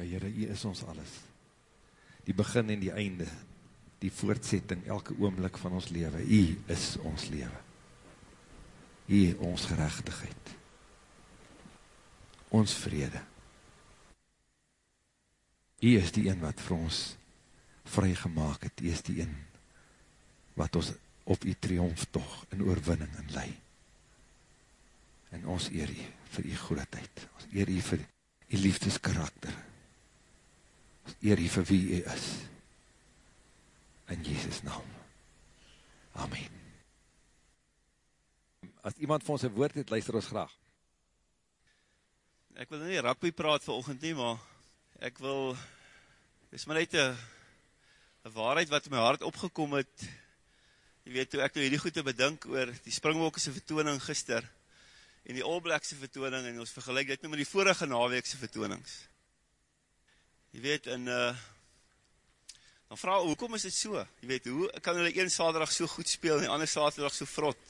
Ja, Heere, U is ons alles. Die begin en die einde, die voortsetting, elke oomlik van ons leven, U is ons leven. U ons gerechtigheid. Ons vrede. U is die een wat vir ons vry gemaakt het. U is die een wat ons op die triomftocht en oorwinning in lei. En ons eer u vir die grootheid. Ons eer u vir die liefdeskarakter. Eer u vir wie u is. In Jezus naam. Amen. As iemand van ons een woord het, luister ons graag. Ek wil nie rugby praat vir oogend nie, maar ek wil, dis maar net een waarheid wat in my hart opgekom het, jy weet, toe ek nou hierdie goede bedink oor die springwolkse vertooning gister, en die All Blackse vertooning, en ons vergelijk dit nou met die vorige naweekse vertoonings. Jy weet, en uh, dan vraag, hoekom is dit so? Jy weet, hoe kan hulle een saterdag so goed speel, en die ander saterdag so vrot?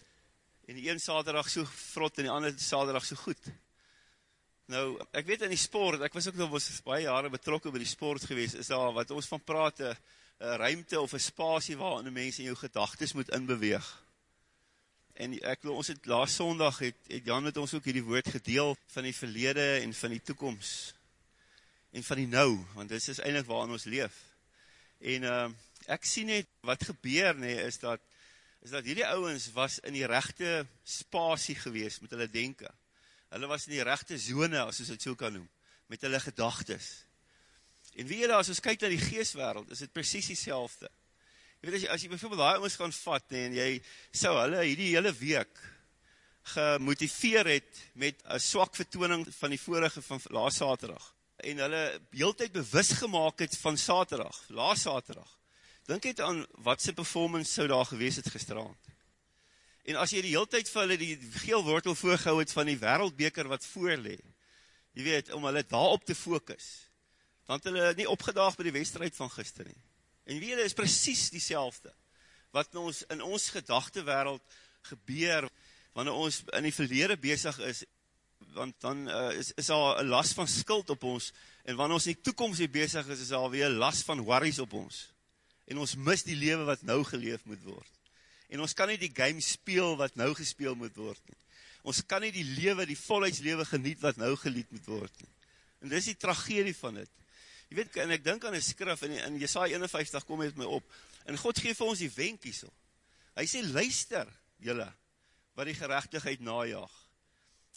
En die een saterdag so vrot, en die ander saterdag so goed? Nou, ek weet in die sport, ek was ook nog baie jare betrokken by die sport geweest, is daar wat ons van praat, een ruimte of een spasie waarin die mens in jou gedagtes moet inbeweeg. En ek wil, ons het laas sondag, het, het Jan met ons ook hierdie woord gedeel van die verlede en van die toekomst. En van die nou, want dit is eindelijk waarin ons leef. En uh, ek sien net, wat gebeur nie, is dat, is dat hierdie ouwens was in die rechte spasie geweest met hulle denken. Hulle was in die rechte zone, as ons het so kan noem, met hulle gedagtes. En wie jy as ons kyk na die geestwereld, is het precies die selfde. Jy weet, as jy, as jy bijvoorbeeld daar ons gaan vat, nee, en jy sou hulle hierdie hele week gemotiveer het met een swak vertooning van die vorige van laas saterdag, en hulle heeltijd bewus gemaakt het van saterdag, laas saterdag, denk het aan wat sy performance sou daar gewees het gisteravond. En as jy die heeltijd vir hulle die geel wortel voorgehou het van die wereldbeker wat voorlee, jy weet, om hulle daarop te focus, want hulle nie opgedaag by die wedstrijd van gister nie. En wie hulle is precies die selfde, wat in ons, in ons gedachte wereld gebeur, wanneer ons in die verlede bezig is, want dan uh, is, is al een last van skuld op ons, en wanneer ons in die toekomst hier bezig is, is al weer last van worries op ons, en ons mis die leven wat nou geleef moet word. En ons kan nie die game speel wat nou gespeel moet word nie. Ons kan nie die lewe, die volheidslewe geniet wat nou gelied moet word nie. En dis die tragedie van dit. Jy weet, en ek dink aan een skrif, en in Jesaja 51 kom het my op, en God geef vir ons die wenkie so. Hy sê, luister, jylle, wat die gerechtigheid najaag,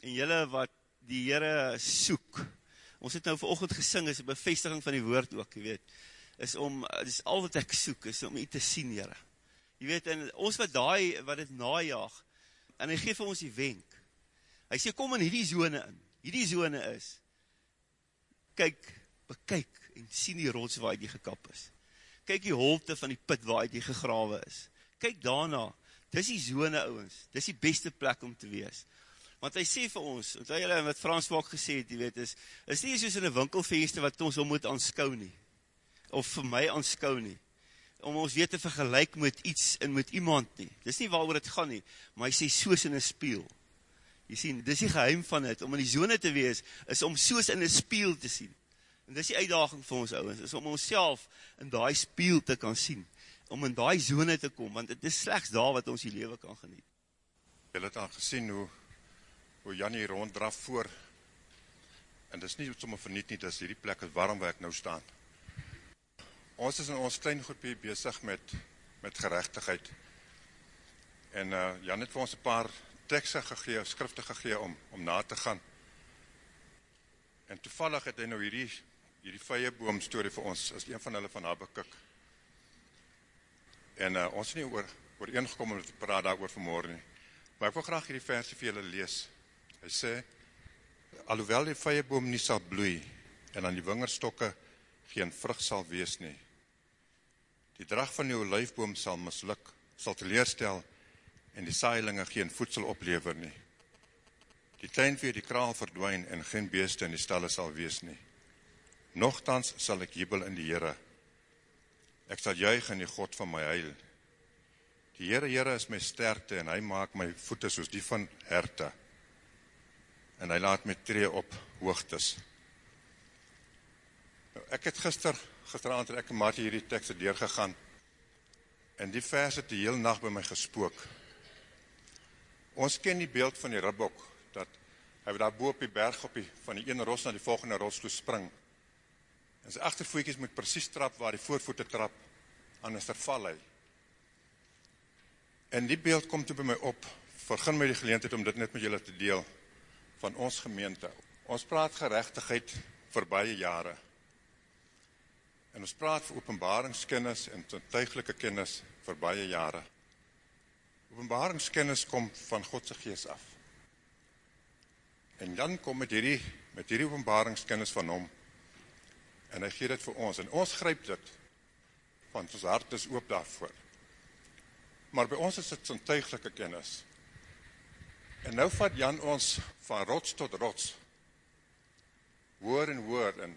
en jylle wat die Heere soek. Ons het nou verochtend gesing, is een bevestiging van die woord ook, jy weet, is om, is al wat ek soek, is om jy te sien, Heere. Jy weet, en ons wat daai, wat het najaag, en hy geef vir ons die wenk. Hy sê, kom in hierdie zone in. Hierdie zone is, kyk, bekyk, en sien die rots waar hy gekap is. Kyk die holte van die put waar hy gegrawe is. Kyk daarna, dis die zone ouwens, dis die beste plek om te wees. Want hy sê vir ons, want hy wat Frans Wak gesê het, jy weet, is, is nie soos in een winkelfeeste wat ons om moet aanskou nie, of vir my aanskou nie, om ons weer te vergelijk met iets en met iemand nie. Dis nie waar het gaan nie, maar hy sê soos in een spiel. Jy sien, dis die geheim van het, om in die zone te wees, is om soos in een spiel te sien. En dis die uitdaging vir ons ouwens, is om ons in die spiel te kan sien, om in die zone te kom, want het is slechts daar wat ons die leven kan geniet. Jy het al gesien hoe, hoe Jan hier ronddraf voor, en dis nie sommer verniet nie, dis hierdie plek is waarom waar ek nou staan. Ons is in ons klein groepie bezig met, met gerechtigheid, en uh, Jan het vir ons een paar tekste gegee, skrifte gegee om, om na te gaan, en toevallig het hy nou hierdie hierdie vyeboom story vir ons, is een van hulle van Habakkuk. En uh, ons is nie oor, oor eengekom om te praat daar oor vanmorgen nie. Maar ek wil graag hierdie versie vir julle lees. Hy sê, alhoewel die vyeboom nie sal bloei, en aan die wingerstokke geen vrug sal wees nie, die drag van die olijfboom sal misluk, sal teleerstel, en die saailinge geen voedsel oplever nie. Die weer die kraal verdwijn, en geen beeste in die stalle sal wees nie. Nogtans sal ek jubel in die Here. Ek sal juig in die God van my heil. Die Here, Here is my sterkte en hy maak my voete soos die van herte. En hy laat my tree op hoogtes. Nou, ek het gister, gisteravond het ek en Martie hierdie tekste deurgegaan. En die vers het die hele nag by my gespook. Ons ken die beeld van die ribbok dat hy daar bo op die berg op die van die een rots na die volgende rots toe spring. En sy agtervoetjies moet presies trap waar die voorvoete trap, anders verval hy. En die beeld kom toe by my op. Vergun my die geleentheid om dit net met julle te deel van ons gemeente. Ons praat geregtigheid vir baie jare. En ons praat vir openbaringskennis en tuiglike kennis vir baie jare. Openbaringskennis kom van God se gees af. En dan kom met hierdie met hierdie openbaringskennis van hom en hy gee dit vir ons en ons gryp dit want ons hart is oop daarvoor. Maar by ons is dit sintuiglike kennis. En nou vat Jan ons van rots tot rots. Hoor en hoor en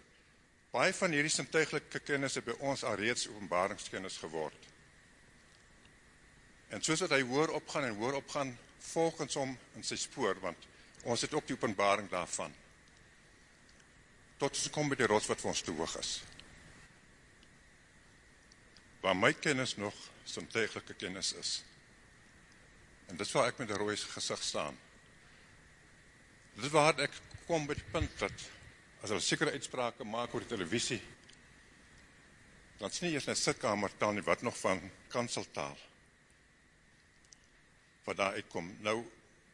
baie van hierdie sintuiglike kennis het by ons alreeds openbaringskennis geword. En soos wat hy hoor opgaan en hoor opgaan, volg ons hom in sy spoor want ons het ook die openbaring daarvan. Tot ons kom by die rots wat vir ons te hoog is. Waar my kennis nog sintuiglike kennis is. En dit waar ek met 'n rooi gesig staan. Dit waar ek kom by die punt dat as hulle sekere uitsprake maak oor die televisie, dan sien jy net sitkamer taal nie wat nog van kanseltaal. Wat daar uitkom. Nou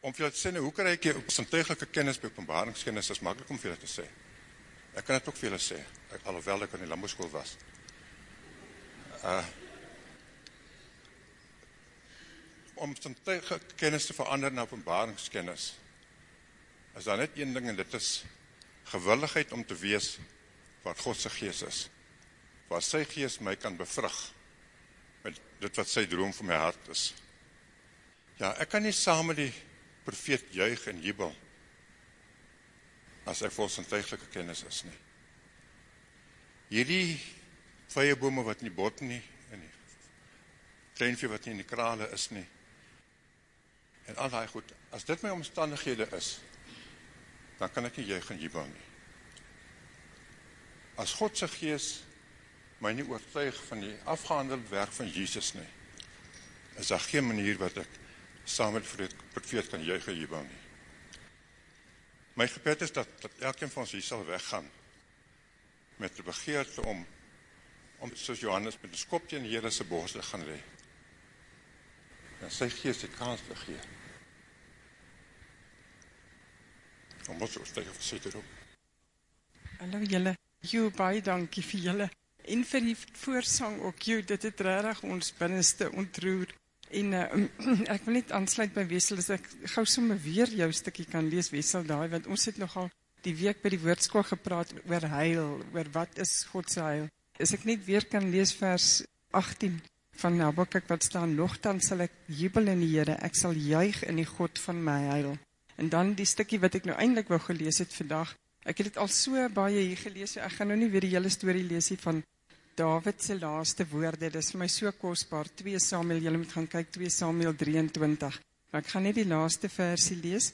om vir julle te sê nou, hoe kry ek hier op sintuiglike kennis by openbaringskennis is maklik om vir julle te sê. Ek kan dit ook vir julle sê, alhoewel ek in die landbouskool was. Uh om sintuiglike kennis te verander na openbaringskennis. Is daar net een ding en dit is gewilligheid om te wees wat God se gees is. Waar sy gees my kan bevrug met dit wat sy droom vir my hart is. Ja, ek kan nie saam met die profeet juig en jubel as ek vol sintuiglike kennis is nie. Hierdie vrye bome wat nie bot nie en die kleinvee wat nie in die krale is nie en al daai goed. As dit my omstandighede is, dan kan ek nie juig en jubel nie. As God se gees my nie oortuig van die afgehandelde werk van Jesus nie, is daar geen manier wat ek saam met die profeet kan juig en jubel nie. My gebed is dat dat elkeen van ons hier sal weggaan met 'n begeerte om om soos Johannes met 'n skop teen die Here se bors te gaan lê en sy gees die kans te gee. Om so steek of sit erop. Hallo julle. Jo baie dankie vir julle en vir die voorsang ook. Jo, dit het regtig ons binneste ontroer. En uh, ek wil net aansluit by Wessel as ek gou sommer weer jou stukkie kan lees Wessel daai want ons het nogal die week by die woordskool gepraat oor heil, oor wat is God se heil. As ek net weer kan lees vers 18 van Habakuk wat staan nogtans sal ek jubel in die Here. Ek sal juig in die God van my heil. En dan die stukkie wat ek nou eintlik wou gelees het vandag ek het dit al so baie hier gelees so ek gaan nou nie weer die hele storie lees nie van Dawid se laaste woorde. Dis vir my so kosbaar. 2 Samuel jy moet gaan kyk 2 Samuel 23 maar ek gaan net die laaste versie lees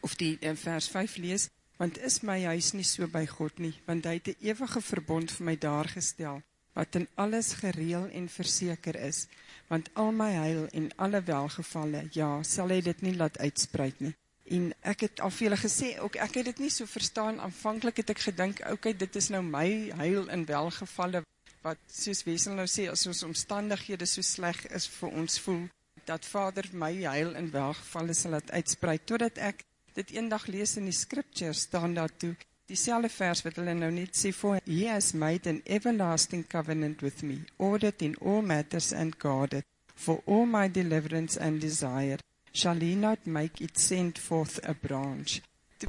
of die uh, vers 5 lees want is my huis nie so by God nie want hy het 'n ewige verbond vir my daar gestel wat in alles gereël en verseker is, want al my heil en alle welgevalle, ja, sal hy dit nie laat uitspreek nie. En ek het al vir julle gesê, ook ek het dit nie so verstaan, aanvanklik het ek gedink, okay, dit is nou my heil en welgevalle, wat soos Wesel nou sê, as ons omstandighede so sleg is vir ons voel, dat vader my heil en welgevalle sal laat uitspreek, totdat ek dit eendag lees in die scripture, staan daartoe, dieselfde vers wat hulle nou net sê for he has made an everlasting covenant with me ordered in all matters and guarded for all my deliverance and desire shall he not make it send forth a branch.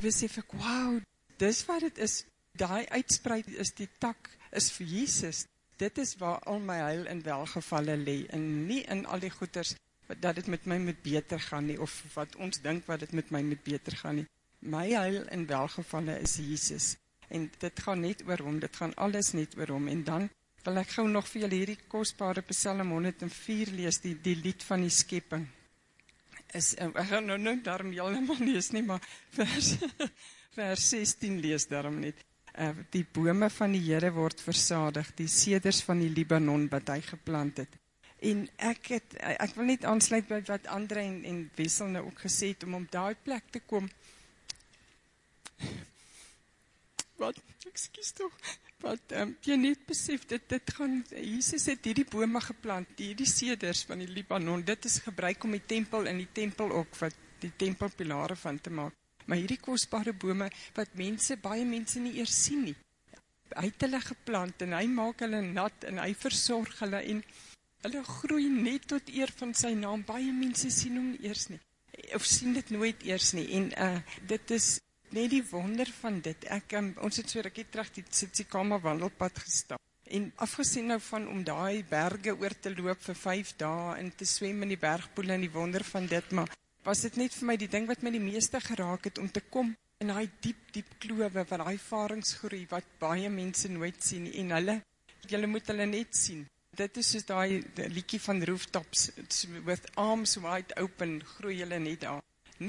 Was sê ek wow dis wat dit is. Daai uitsprei is die tak is vir Jesus. Dit is waar al my heil en welgevalle lê en nie in al die goeters dat dit met my moet beter gaan nie of wat ons dink wat dit met my moet beter gaan nie my heil en welgevalle is Jesus. En dit gaan net oor hom, dit gaan alles net oor hom. En dan wil ek gou nog vir julle hierdie kosbare Psalm 104 lees, die die lied van die skepping. Is ek gaan nou nou daarom heeltemal lees nie, maar vers vers 16 lees daarom net. uh, die bome van die Here word versadig, die seders van die Libanon wat hy geplant het. En ek het ek wil net aansluit by wat Andre en, en Wessel nou ook gesê het om om daai plek te kom. Wat ekskuus tog. Wat ehm um, jy net besef dit dit gaan Jesus het hierdie bome geplant, hierdie seders van die Libanon. Dit is gebruik om die tempel in die tempel ook wat die tempelpilare van te maak. Maar hierdie kosbare bome wat mense baie mense nie eers sien nie. Hy het hulle geplant en hy maak hulle nat en hy versorg hulle en hulle groei net tot eer van sy naam. Baie mense sien hom eers nie of sien dit nooit eers nie en uh dit is net die wonder van dit. Ek um, ons het so rukkie terug die Tsitsikamma wandelpad gestap. En afgesien nou van om daai berge oor te loop vir 5 dae en te swem in die bergpoele en die wonder van dit, maar was dit net vir my die ding wat my die meeste geraak het om te kom in daai diep diep klowe waar daai varingsgroei wat baie mense nooit sien en hulle julle moet hulle net sien dit is soos daai liedjie van rooftops with arms wide open groei hulle net daar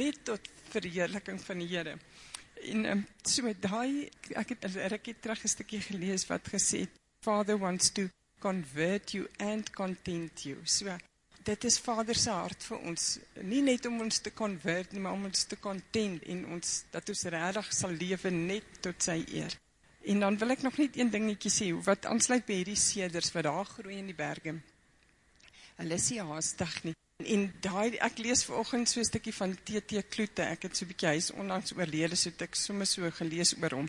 net tot verheerliking van die Here en um, so daai ek het 'n rukkie terug 'n stukkie gelees wat gesê het father wants to convert you and content you so dit is Vader se hart vir ons, nie net om ons te convert nie, maar om ons te content en ons dat ons regtig sal lewe net tot sy eer. En dan wil ek nog net een dingetjie sê wat aansluit by hierdie seders wat daar groei in die berge. Hulle is nie haastig nie. En daai ek lees vanoggend so 'n stukkie van TT Kloete. Ek het so 'n bietjie huis onlangs oorlede, so ek sommer so gelees oor hom.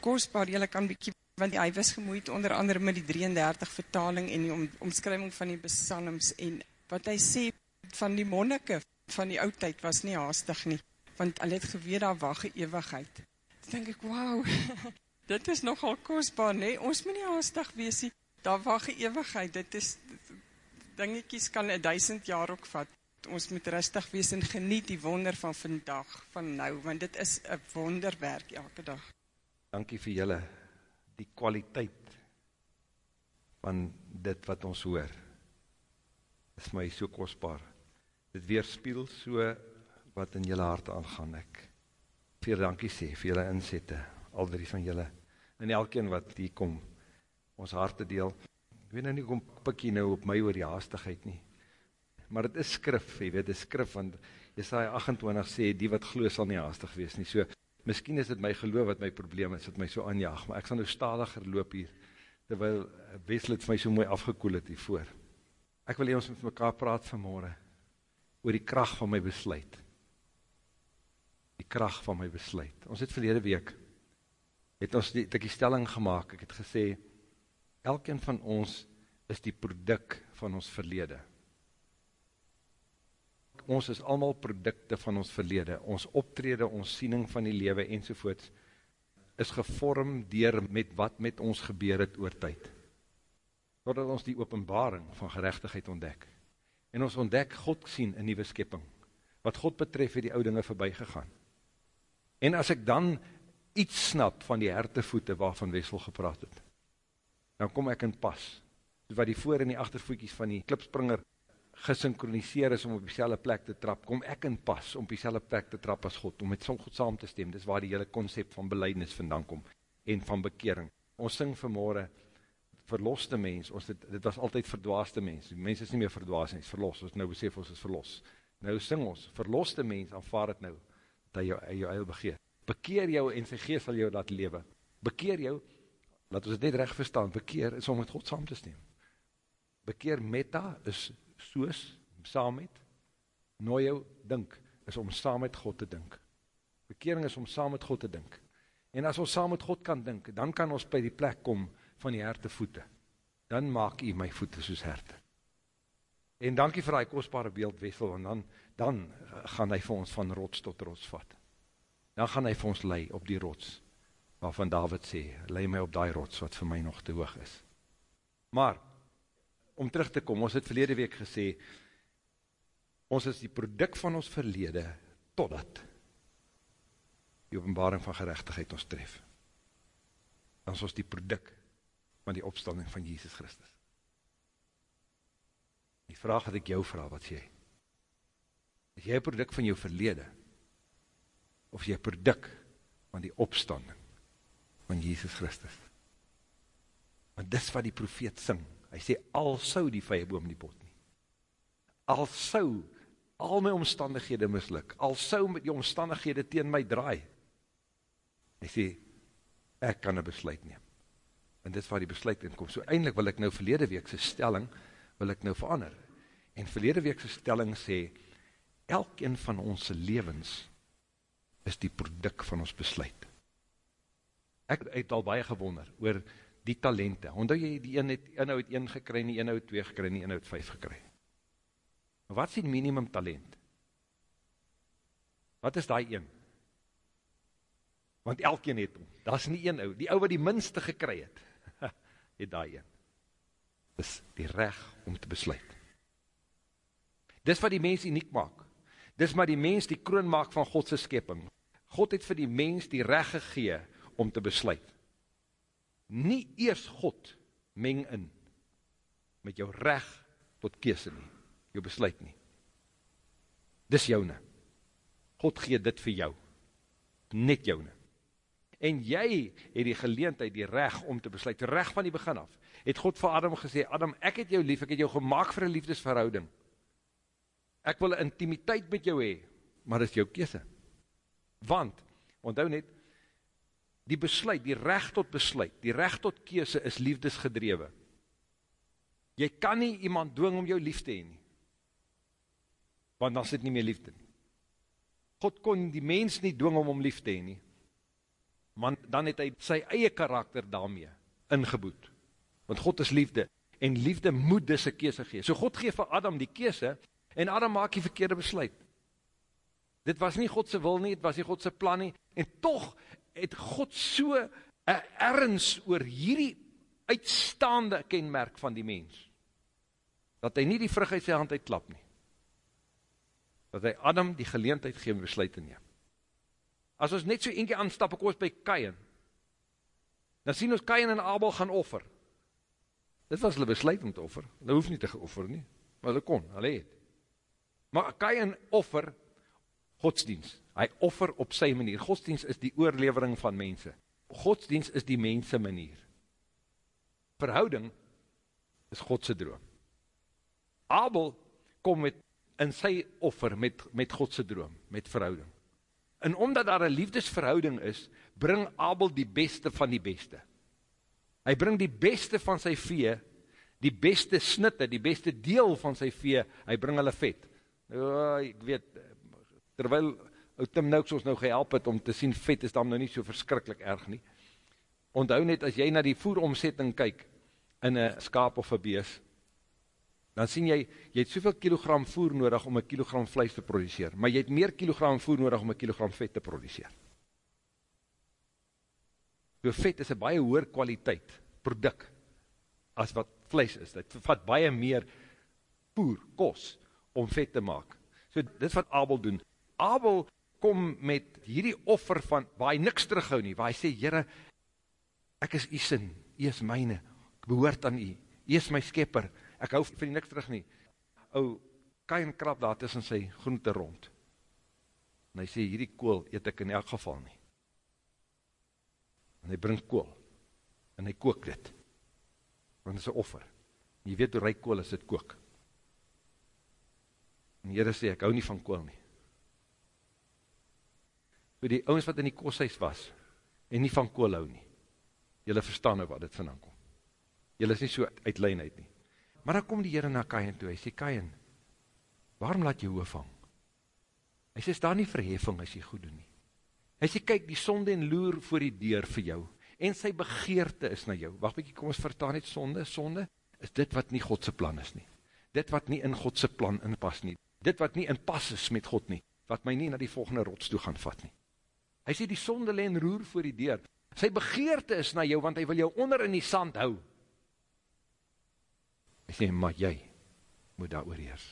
Kosbaar, jy kan bietjie want hy was gemoeid onder andere met die 33 vertaling en die om, omskrywing van die psalms en wat hy sê van die monnike van die ou tyd was nie haastig nie, want hulle het geweet daar wag 'n ewigheid. Dan dink ek, "Wow, dit is nogal kosbaar, nê? Ons moet nie haastig wees nie. Daar wag 'n ewigheid. Dit is dingetjies kan 'n 1000 jaar ook vat. Ons moet rustig wees en geniet die wonder van vandag, van nou, want dit is 'n wonderwerk elke dag." Dankie vir julle die kwaliteit van dit wat ons hoor is my so kostbaar. Dit weerspiel so wat in jylle hart aangaan ek. Veel dankie sê, vir jylle inzette, al drie van jylle, en elkeen wat die kom, ons harte deel. Ek weet nou nie, kom pikkie nou op my oor die haastigheid nie. Maar het is skrif, jy weet, het is skrif, want Jesaja 28 sê, die wat glo sal nie haastig wees nie. So, miskien is dit my geloof wat my probleem is, wat my so aanjaag, maar ek sal nou stadiger loop hier, terwyl Wessel het vir my so mooi afgekoel het hiervoor. Ek wil hê ons met mekaar praat vanmôre oor die krag van my besluit. Die krag van my besluit. Ons het verlede week het ons die, die stelling gemaak. Ek het gesê elkeen van ons is die produk van ons verlede. Ons is almal produkte van ons verlede. Ons optrede, ons siening van die lewe ensovoorts is gevorm deur met wat met ons gebeur het oor tyd totdat ons die openbaring van gerechtigheid ontdek. En ons ontdek God sien in nieuwe skepping. Wat God betref het die oude dinge voorbij gegaan. En as ek dan iets snap van die hertevoete waarvan Wessel gepraat het, dan kom ek in pas. Wat die voor en die achtervoetjies van die klipspringer gesynchroniseer is om op die plek te trap, kom ek in pas om op die plek te trap as God, om met God saam te stem. Dis waar die hele concept van beleidnis vandaan kom en van bekering. Ons sing vanmorgen verloste mens, ons dit, dit was altyd verdwaaste mens, die mens is nie meer verdwaas nie, verlos, ons nou besef ons is verlos, nou sing ons, verloste mens, aanvaar het nou, dat jou, jou eil begeer, bekeer jou en sy geest sal jou laat lewe, bekeer jou, laat ons het net recht verstaan, bekeer is om met God saam te stem, bekeer meta is soos, saam met, nooi jou, dink, is om saam met God te dink, bekering is om saam met God te dink, en as ons saam met God kan dink, dan kan ons by die plek kom, van die herte voete, dan maak jy my voete soos herte. En dankie vir die kostbare beeldwessel, en dan, dan gaan hy vir ons van rots tot rots vat. Dan gaan hy vir ons lei op die rots, waarvan David sê, lei my op die rots, wat vir my nog te hoog is. Maar, om terug te kom, ons het verlede week gesê, ons is die product van ons verlede, totdat die openbaring van gerechtigheid ons tref. Dan is ons die product van die opstanding van Jesus Christus. Die vraag wat ek jou vraag, wat sê? Is jy een product van jou verlede? Of jy product van die opstanding van Jesus Christus. Want dis wat die profeet sing. Hy sê, al sou die vijeboom nie pot nie. Al sou al my omstandighede mislik, al sou met die omstandighede teen my draai. Hy sê, ek kan een besluit neem. En dit is waar die besluit in kom. So eindelijk wil ek nou verlede weekse stelling, wil ek nou verander. En verlede weekse stelling sê, elkeen van ons levens is die product van ons besluit. Ek het al baie gewonder oor die talente. Ondou jy die een het inhoud 1 gekry, nie inhoud 2 gekry, nie inhoud 5 gekry. Wat is die minimum talent? Wat is die een? Want elkeen het hom. Dat is nie een ou. Die ou wat die minste gekry het, het die een. Dis die recht om te besluit. Dis wat die mens uniek maak. Dis maar die mens die kroon maak van Godse skepping. God het vir die mens die recht gegee om te besluit. Nie eers God meng in met jou recht tot kese nie, jou besluit nie. Dis joune. God gee dit vir jou. Net joune. En jy het die geleentheid, die recht om te besluit, recht van die begin af, het God vir Adam gesê, Adam, ek het jou lief, ek het jou gemaakt vir een liefdesverhouding. Ek wil een intimiteit met jou hee, maar dit is jou kese. Want, onthou net, die besluit, die recht tot besluit, die recht tot kese is liefdesgedrewe. Jy kan nie iemand dwing om jou lief te heen nie. Want dan is dit nie meer liefde nie. God kon die mens nie dwing om om lief te heen nie. Want dan het hy sy eie karakter daarmee ingeboed. Want God is liefde. En liefde moet dis een kese gee. So God geef vir Adam die kese, en Adam maak die verkeerde besluit. Dit was nie Godse wil nie, het was nie Godse plan nie, en toch het God so een erns oor hierdie uitstaande kenmerk van die mens, dat hy nie die vrug uit sy hand uitklap nie, dat hy Adam die geleentheid geen besluit te neem. As ons net so eentje aanstap, ek was by Kain, dan sien ons Kain en Abel gaan offer. Dit was hulle besluit om te offer, hulle hoef nie te geoffer nie, maar hulle kon, hulle het. Maar Kain offer godsdienst, hy offer op sy manier. Godsdienst is die oorlevering van mense. Godsdienst is die mense manier. Verhouding is Godse droom. Abel kom met, in sy offer met, met Godse droom, met verhouding. En omdat daar een liefdesverhouding is, bring Abel die beste van die beste. Hy bring die beste van sy vee, die beste snitte, die beste deel van sy vee, hy bring hulle vet. Nou, ek weet, terwyl ou Tim Nouks ons nou gehelp het om te sien vet is dan nou nie so verskrikkelijk erg nie. Onthou net as jy na die voeromsetting kyk in een skaap of een bees, dan sien jy, jy het soveel kilogram voer nodig om een kilogram vlees te produceer, maar jy het meer kilogram voer nodig om een kilogram vet te produceer. So vet is een baie hoer kwaliteit, product, as wat vlees is. Dit vat baie meer poer, kos, om vet te maak. So dit wat Abel doen. Abel kom met hierdie offer van, waar hy niks terughou nie, waar hy sê, Heere, ek is u sin, u is myne, ek behoort aan u, u is my skepper, ek hou van die niks terug nie. O, Kain krap daar tussen sy groente rond. En hy sê, hierdie kool eet ek in elk geval nie. En hy bring kool, en hy kook dit, want dit is een offer. En jy weet hoe rijk kool is, dit kook. En die Heere sê, ek hou nie van kool nie. Voor die ouwens wat in die kosthuis was, en nie van kool hou nie, jylle verstaan nou wat dit vandaan kom. Jylle is nie so uitlijnheid nie. Maar dan kom die Heere na Kain toe, hy sê, Kain, waarom laat jy hoofd vang? Hy sê, is daar nie verheffing as jy goed doen nie. Hy sê, kyk, die sonde en loer voor die deur vir jou, en sy begeerte is na jou. Wacht bykie, kom ons vertaan net sonde, sonde is dit wat nie Godse plan is nie. Dit wat nie in Godse plan inpas nie dit wat nie in pas is met God nie, wat my nie na die volgende rots toe gaan vat nie. Hy sê die sonde leen roer voor die deur. Sy begeerte is na jou, want hy wil jou onder in die sand hou. Hy sê, maar jy moet daar oorheers.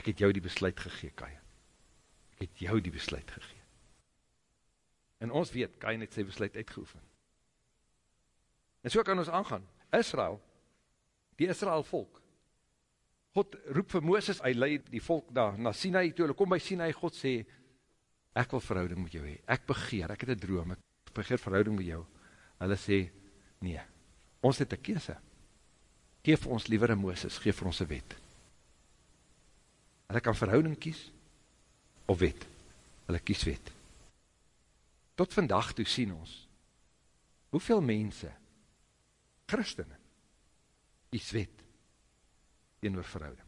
Ek het jou die besluit gegee, Kain. Ek het jou die besluit gegee. En ons weet, Kain het sy besluit uitgeoefen. En so kan ons aangaan. Israel, die Israel volk, God roep vir Mooses, hy leid die volk daar na Sinai toe, hulle kom by Sinai, God sê, ek wil verhouding met jou hee, ek begeer, ek het een droom, ek begeer verhouding met jou, hulle sê, nee, ons het een kese, geef ons liever een Mooses, geef ons een wet, hulle kan verhouding kies, of wet, hulle kies wet, tot vandag toe sien ons, hoeveel mense, christene, kies wet, teen oor verhouding,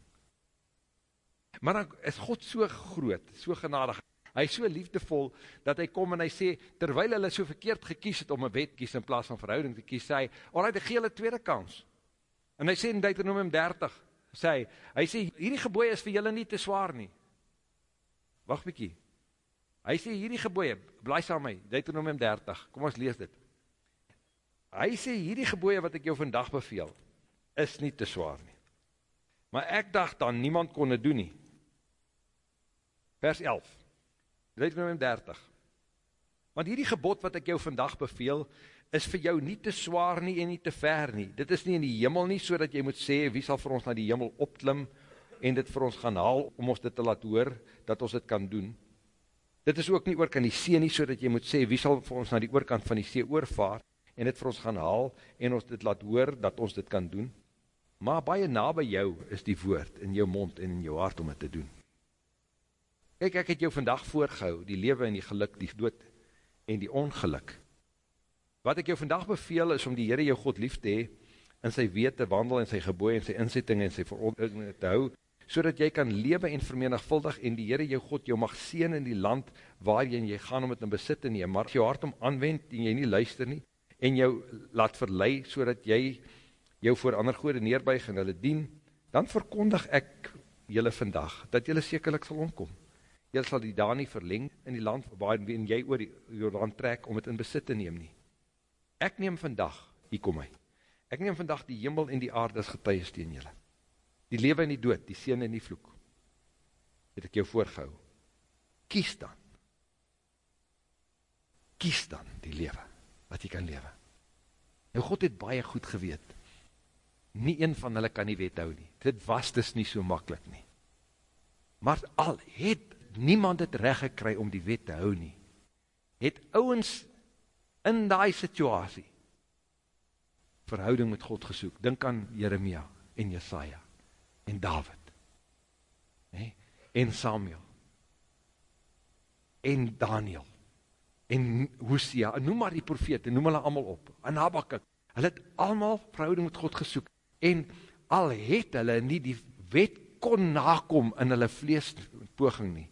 maar dan is God so groot, so genadig, hy is so liefdevol, dat hy kom en hy sê, terwyl hulle so verkeerd gekies het om een wet kies in plaas van verhouding te kies, sê hy, alright, ek gee hulle tweede kans. En hy sê in Deuteronomium 30, sê hy, hy sê, hierdie geboeie is vir julle nie te zwaar nie. Wacht bykie. Hy sê, hierdie geboeie, blaai saam my, Deuteronomium 30, kom ons lees dit. Hy sê, hierdie geboeie wat ek jou vandag beveel, is nie te zwaar nie. Maar ek dacht dan, niemand kon het doen nie. Vers 11, Deuteronomium 30. Want hierdie gebod wat ek jou vandag beveel, is vir jou nie te zwaar nie en nie te ver nie. Dit is nie in die hemel nie, so dat jy moet sê, wie sal vir ons na die hemel opklim, en dit vir ons gaan haal, om ons dit te laat hoor, dat ons dit kan doen. Dit is ook nie oor kan die see nie, so dat jy moet sê, wie sal vir ons na die oorkant van die see oorvaar, en dit vir ons gaan haal, en ons dit laat hoor, dat ons dit kan doen. Maar baie na by jou is die woord, in jou mond en in jou hart om het te doen. Kijk, ek het jou vandag voorgehou, die lewe en die geluk, die dood en die ongeluk. Wat ek jou vandag beveel is om die Heere jou God lief te hee, in sy weet te wandel, in sy geboe, in sy inzetting, en sy verordening te hou, so jy kan lewe en vermenigvuldig, en die Heere jou God jou mag sien in die land, waar jy, jy gaan om het in besit te neem, maar jou hart om aanwend, en jy nie luister nie, en jou laat verlei, so jy jou voor ander goede neerbuig, en hulle dien, dan verkondig ek julle vandag, dat julle sekerlik sal omkom jy sal die daar nie verleng in die land waarin jy oor die Jordaan trek om het in besit te neem nie. Ek neem vandag, hier kom hy, ek neem vandag die hemel en die aarde as getuies teen julle. Die lewe en die dood, die sien en die vloek, het ek jou voorgehou. Kies dan, kies dan die lewe, wat jy kan lewe. Nou God het baie goed geweet, nie een van hulle kan die wet hou nie, dit was dus nie so makkelijk nie. Maar al het niemand het recht gekry om die wet te hou nie. Het ouwens in die situasie verhouding met God gesoek. Dink aan Jeremia en Jesaja en David nee? en Samuel en Daniel en Hosea, noem maar die profete, noem hulle allemaal op, en Habakkuk, hulle het allemaal verhouding met God gesoek, en al het hulle nie die wet kon nakom in hulle vleespoging nie,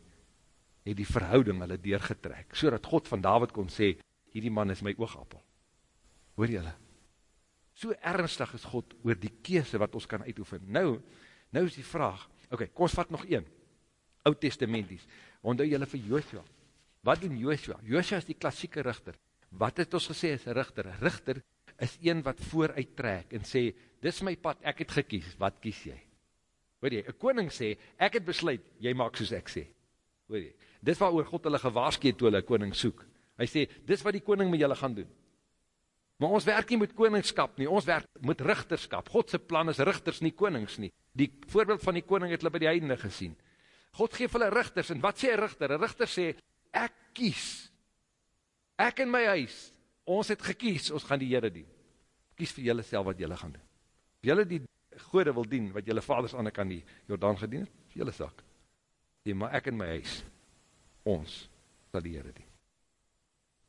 het die verhouding hulle deurgetrek, so dat God van David kon sê, hierdie man is my oogappel. Hoor jylle? So ernstig is God oor die keese wat ons kan uitoefen. Nou, nou is die vraag, ok, kom ons vat nog een, oud testamenties, onthou jylle vir Joshua, wat doen Joshua? Joshua is die klassieke richter, wat het ons gesê is richter? Richter is een wat vooruit trek en sê, dis my pad, ek het gekies, wat kies jy? Hoor jy, een koning sê, ek het besluit, jy maak soos ek sê. Hoor jy, dis wat oor God hulle gewaarskeet toe hulle koning soek. Hy sê, dis wat die koning met julle gaan doen. Maar ons werk nie met koningskap nie, ons werk met richterskap. Godse plan is richters nie konings nie. Die voorbeeld van die koning het hulle by die heidende gesien. God geef hulle richters, en wat sê een richter? Een richter sê, ek kies, ek en my huis, ons het gekies, ons gaan die Heere dien. Kies vir julle self wat julle gaan doen. Of julle die goede wil dien, wat julle vaders aan kan die Jordaan gedien het, vir julle sak. Sê, maar ek en my huis, ons sal die Heere dien.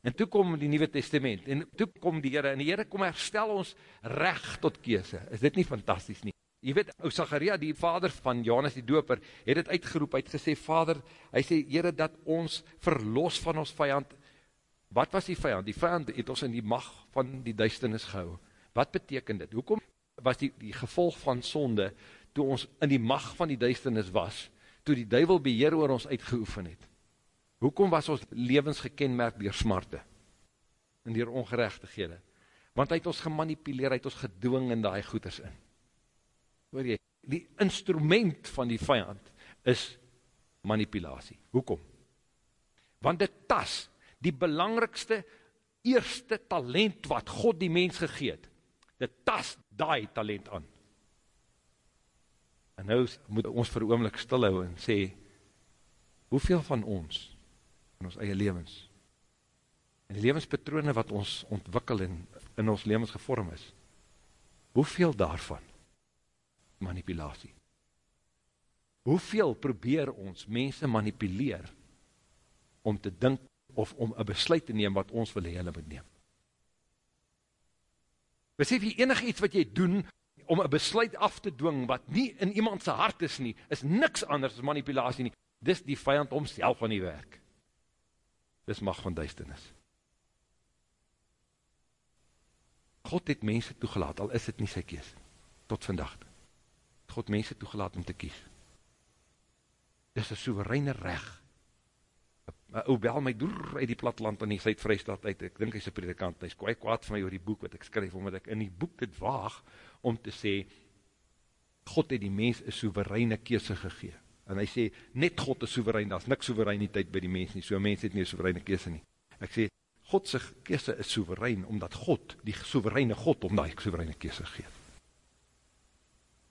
En toe kom die Nieuwe Testament, en toe kom die Heere, en die Heere kom herstel ons recht tot keese. Is dit nie fantastisch nie? Je weet, o Zacharia, die vader van Johannes die Doper, het het uitgeroep, hy het gesê, vader, hy sê, Heere, dat ons verlos van ons vijand, wat was die vijand? Die vijand het ons in die mag van die duisternis gehou. Wat beteken dit? Hoekom was die, die gevolg van sonde, toe ons in die mag van die duisternis was, toe die duivel beheer oor ons uitgeoefen het? Hoekom was ons levens gekenmerk dier smarte en dier ongerechtighede? Want hy het ons gemanipuleer, hy het ons gedwing in die goeders in. Hoor jy, die instrument van die vijand is manipulatie. Hoekom? Want dit tas die belangrikste eerste talent wat God die mens gegeet. Dit tas die talent aan. En nou moet ons vir oomlik stilhou en sê, hoeveel van ons in ons eie levens, en die levenspatrone wat ons ontwikkel en in ons levens gevorm is, hoeveel daarvan manipulatie? Hoeveel probeer ons mense manipuleer om te dink of om een besluit te neem wat ons wil heen moet neem? Besef jy enig iets wat jy doen om een besluit af te dwing wat nie in iemand sy hart is nie, is niks anders as manipulatie nie. Dis die vijand omself aan die werk. Dis mag van duisternis. God het mense toegelaat, al is het nie sy kies, tot vandag. God mense toegelaat om te kies. Dis een soevereine recht. Ou bel my door uit die platland in die Zuid-Vrijstaat uit, ek dink hy is een predikant, hy is kwaai kwaad van my oor die boek wat ek skryf, omdat ek in die boek dit waag om te sê, God het die mens een soevereine keese gegeen. En hy sê, net God is soeverein, daar is niks soevereiniteit by die mens nie, so mens het nie soevereine keese nie. Ek sê, Godse keese is soeverein, omdat God, die soevereine God, om die soevereine keese geef.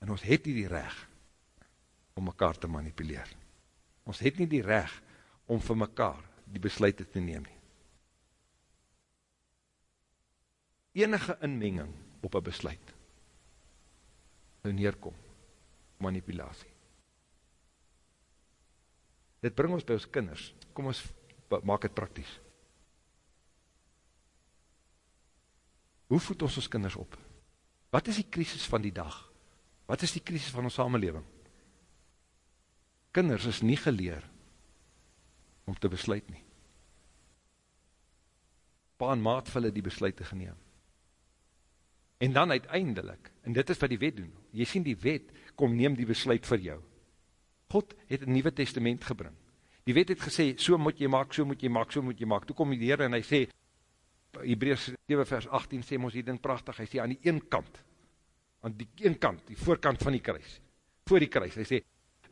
En ons het nie die reg om mekaar te manipuleer. Ons het nie die reg om vir mekaar die besluit te neem nie. Enige inmenging op een besluit nou neerkom, manipulatie. Dit bring ons by ons kinders, kom ons maak het praktisch. Hoe voed ons ons kinders op? Wat is die krisis van die dag? Wat is die krisis van ons samenleving? Kinders is nie geleer om te besluit nie. Pa en maat vir hulle die besluit te geneem. En dan uiteindelik, en dit is wat die wet doen, jy sien die wet, kom neem die besluit vir jou. God het een nieuwe testament gebring. Die wet het gesê, so moet jy maak, so moet jy maak, so moet jy maak. Toe kom die Heer en hy sê, Hebreus 7 vers 18 sê ons hier ding prachtig, hy sê aan die een kant, aan die een kant, die voorkant van die kruis, voor die kruis, hy sê,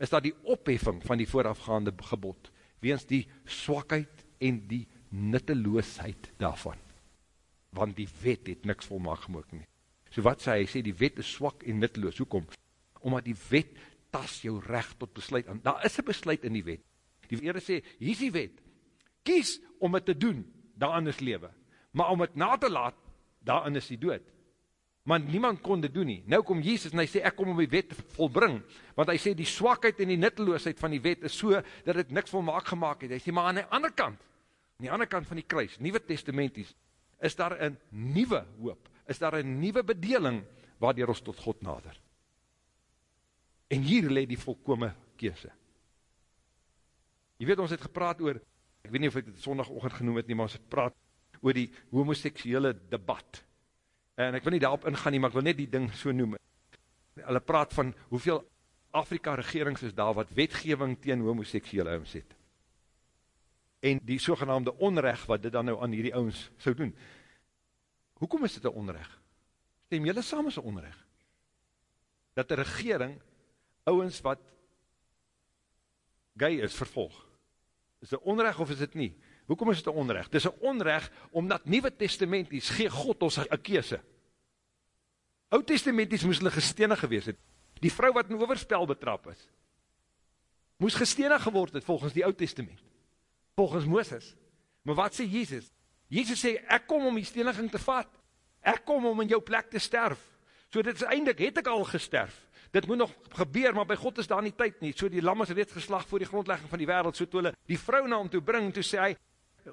is dat die opheffing van die voorafgaande gebod, weens die swakheid en die nutteloosheid daarvan. Want die wet het niks volmaak gemoek nie. So wat sê hy, sê die wet is swak en nutteloos, hoekom? Omdat die wet tas jou recht tot besluit aan. Daar is een besluit in die wet. Die Heere sê, hier is die wet, kies om het te doen, daarin is lewe maar om het na te laat, daarin is die dood. Maar niemand kon dit doen nie. Nou kom Jesus en hy sê, ek kom om die wet te volbring, want hy sê, die swakheid en die nutteloosheid van die wet is so, dat het niks volmaak gemaakt het. Hy sê, maar aan die ander kant, aan die ander kant van die kruis, Nieuwe Testamenties, is daar een nieuwe hoop, is daar een nieuwe bedeling, waardoor ons tot God nader. En hier leid die volkome keese. Je weet, ons het gepraat oor, ek weet nie of ek dit sondagochtend genoem het nie, maar ons het praat oor die homoseksuele debat. En ek wil nie daarop ingaan nie, maar ek wil net die ding so noem. Hulle praat van hoeveel Afrika regerings is daar wat wetgeving teen homoseksuele ouens het. En die sogenaamde onrecht wat dit dan nou aan hierdie ouens sou doen. Hoekom is dit een onrecht? Stem jylle saam is een onrecht. Dat die regering ouens wat gay is vervolg. Is dit onrecht of is dit nie? Hoekom is dit onreg? Dis 'n onreg omdat Nuwe Testamenties gee God ons 'n keuse. Ou Testamenties moes hulle gestenig gewees het. Die vrou wat in oorspel betrap is, moes gestenig geword het volgens die Ou Testament. Volgens Moses. Maar wat sê Jesus? Jesus sê ek kom om die steniging te vat. Ek kom om in jou plek te sterf. So dit is eintlik het ek al gesterf. Dit moet nog gebeur, maar by God is daar nie tyd nie. So die lam is reeds geslag voor die grondlegging van die wêreld. So toe hulle die vrou na hom toe bring, toe sê hy,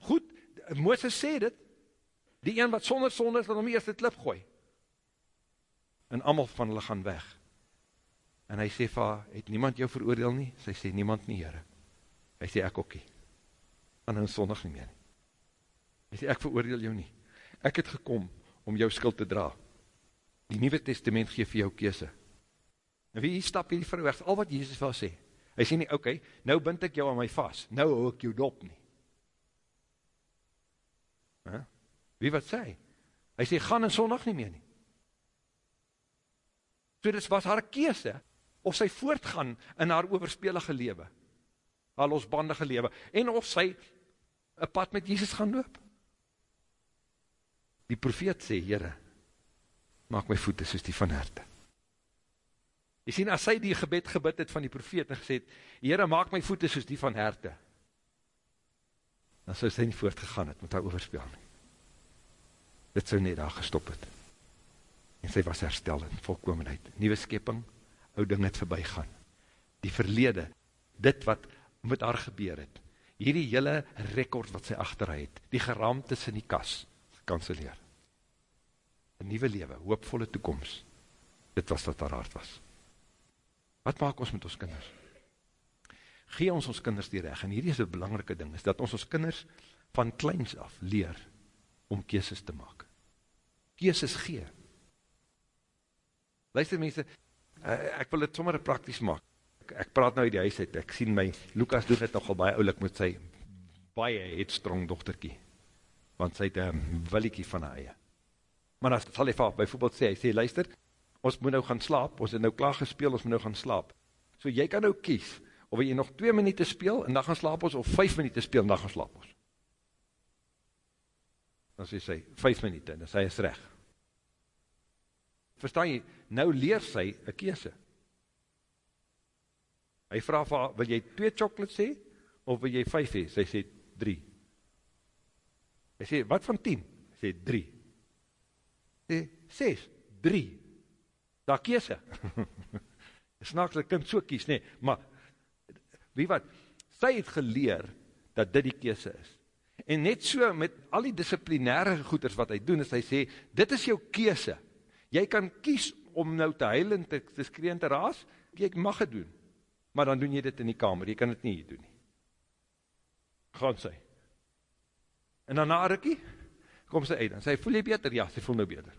goed, Mooses sê dit, die een wat sonder sonde is, laat hom eerst die klip gooi. En allemaal van hulle gaan weg. En hy sê, va, het niemand jou veroordeel nie? Sy sê, niemand nie, heren. Hy sê, ek ookie. En hy sondig nie meer nie. Hy sê, ek veroordeel jou nie. Ek het gekom om jou skuld te dra. Die Nieuwe Testament geef vir jou kese. En wie stap hier die vrou weg? Al wat Jezus wil sê. Hy sê nie, oké, okay, nou bind ek jou aan my vast. Nou hou ek jou dop nie. Huh? Wie wat sê? Hy sê, gaan in sondag nie meer nie. So dit was haar keese, of sy voortgaan in haar overspelige lewe, haar losbandige lewe, en of sy een pad met Jesus gaan loop. Die profeet sê, Heere, maak my voete soos die van herte. Jy sien, as sy die gebed gebid het van die profeet en gesê het, Heere, maak my voete soos die van herte, dan sou sy nie voortgegaan het met haar overspel nie. Dit sou net daar gestop het. En sy was herstel in volkomenheid. Nieuwe skeping, ou ding het voorbij gaan. Die verlede, dit wat met haar gebeur het, hierdie hele rekord wat sy achter het, die geraamtes in die kas, kanseleer. Een nieuwe lewe, hoopvolle toekomst, dit was wat haar hart was. Wat maak ons met ons kinders? Gee ons ons kinders die recht, en hierdie is een belangrike ding, is dat ons ons kinders van kleins af leer om keeses te maak. Keeses gee. Luister mense, eh, ek wil het sommer praktisch maak. Ek, ek praat nou uit die huis uit, ek sien my, Lukas doen het nogal baie oulik met sy baie headstrong dochterkie, want sy het een williekie van haar eie. Maar dan sal hy vaak, bijvoorbeeld sê, hy sê, luister, ons moet nou gaan slaap, ons het nou klaar gespeel, ons moet nou gaan slaap. So jy kan nou kies, of jy nog 2 minuut speel, en dan gaan slaap ons, of 5 minuut speel, en dan gaan slaap ons. Dan sê sy, 5 minuut, en dan sê hy is recht. Verstaan jy, nou leer sy een keese. Hy vraag vir haar, wil jy 2 chocolates sê, of wil jy 5 hee? Sy sê 3. Hy sê, wat van 10? Hy sê 3. Hy sê 6, 3 daar hy. Snaaks, die kind so kies, nee, maar, wie wat, sy het geleer, dat dit die kies is. En net so, met al die disciplinaire goeders wat hy doen, is hy sê, dit is jou kies. Jy kan kies om nou te huil en te, te skree en te raas, jy mag het doen. Maar dan doen jy dit in die kamer, jy kan het nie hier doen nie. Gaan sy. En dan na rikkie, kom sy uit, en sy voel jy beter? Ja, sy voel nou beter.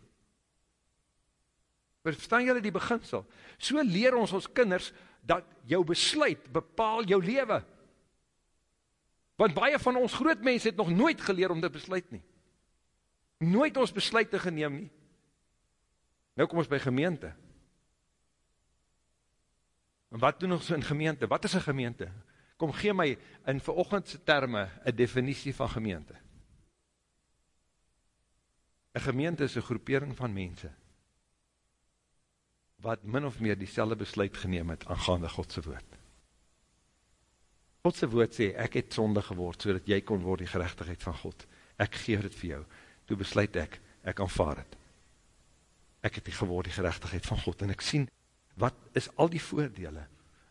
Verstaan julle die beginsel? So leer ons ons kinders dat jou besluit bepaal jou lewe. Want baie van ons groot mense het nog nooit geleer om dit besluit nie. Nooit ons besluite geneem nie. Nou kom ons by gemeente. En wat doen ons in gemeente? Wat is 'n gemeente? Kom gee my in vanoggend se terme 'n definisie van gemeente. 'n Gemeente is 'n groepering van mense wat min of meer die besluit geneem het aangaande Godse woord. Godse woord sê, ek het sonde geword, so jy kon word die gerechtigheid van God. Ek geef het vir jou. Toe besluit ek, ek aanvaar het. Ek het die geword die gerechtigheid van God. En ek sien, wat is al die voordele,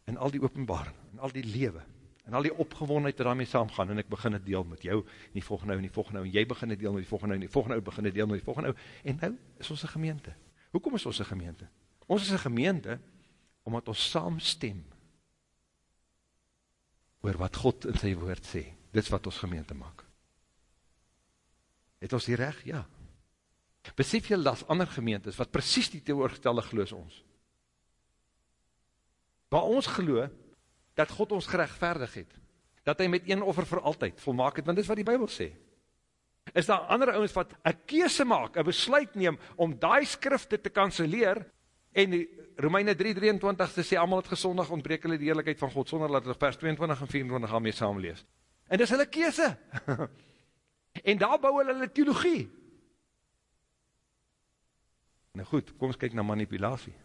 en al die openbaring, en al die lewe, en al die opgewonheid wat daarmee saamgaan, en ek begin het deel met jou, en die volgende nou, en die volgende nou, en jy begin het deel met die volgende nou, en die volgende nou, begin het deel met die volgende nou, en nou is ons een gemeente. Hoekom is ons een gemeente? Ons is een gemeente, omdat ons saamstem oor wat God in sy woord sê. Dit is wat ons gemeente maak. Het ons die recht? Ja. Besef jy dat ander gemeentes, wat precies die teoorgestelde geloos ons. Waar ons geloo, dat God ons gerechtvaardig het, dat hy met een offer vir altyd volmaak het, want dit is wat die Bijbel sê. Is daar ander ouwens wat een keese maak, een besluit neem, om die skrifte te kanseleer, En Romeine 3:23 sê almal het gesondig ontbreek hulle die eerlikheid van God sonder dat hulle vers 22 en 24 gaan mee saamlees. En dis hulle keuse. en daar bou hulle hulle teologie. Nou goed, kom ons kyk na manipulasie.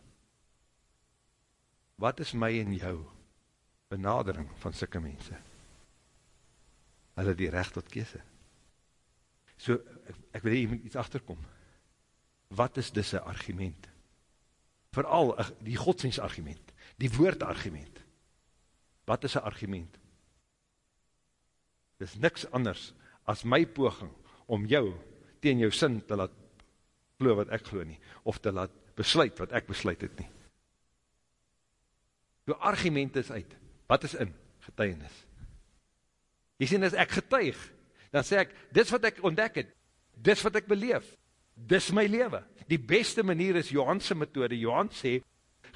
Wat is my en jou benadering van sulke mense? Hulle die reg tot keuse. So ek, ek wil hê jy moet iets agterkom. Wat is dis 'n argument? Vooral die godsdienstargument, die woordargument. Wat is een argument? Dit is niks anders as my poging om jou teen jou sin te laat glo wat ek glo nie, of te laat besluit wat ek besluit het nie. Jou argument is uit. Wat is in? Getuienis. Jy sien, as ek getuig, dan sê ek, dis wat ek ontdek het, dis wat ek beleef, dis my lewe. Die beste manier is Johanse methode. Johan sê,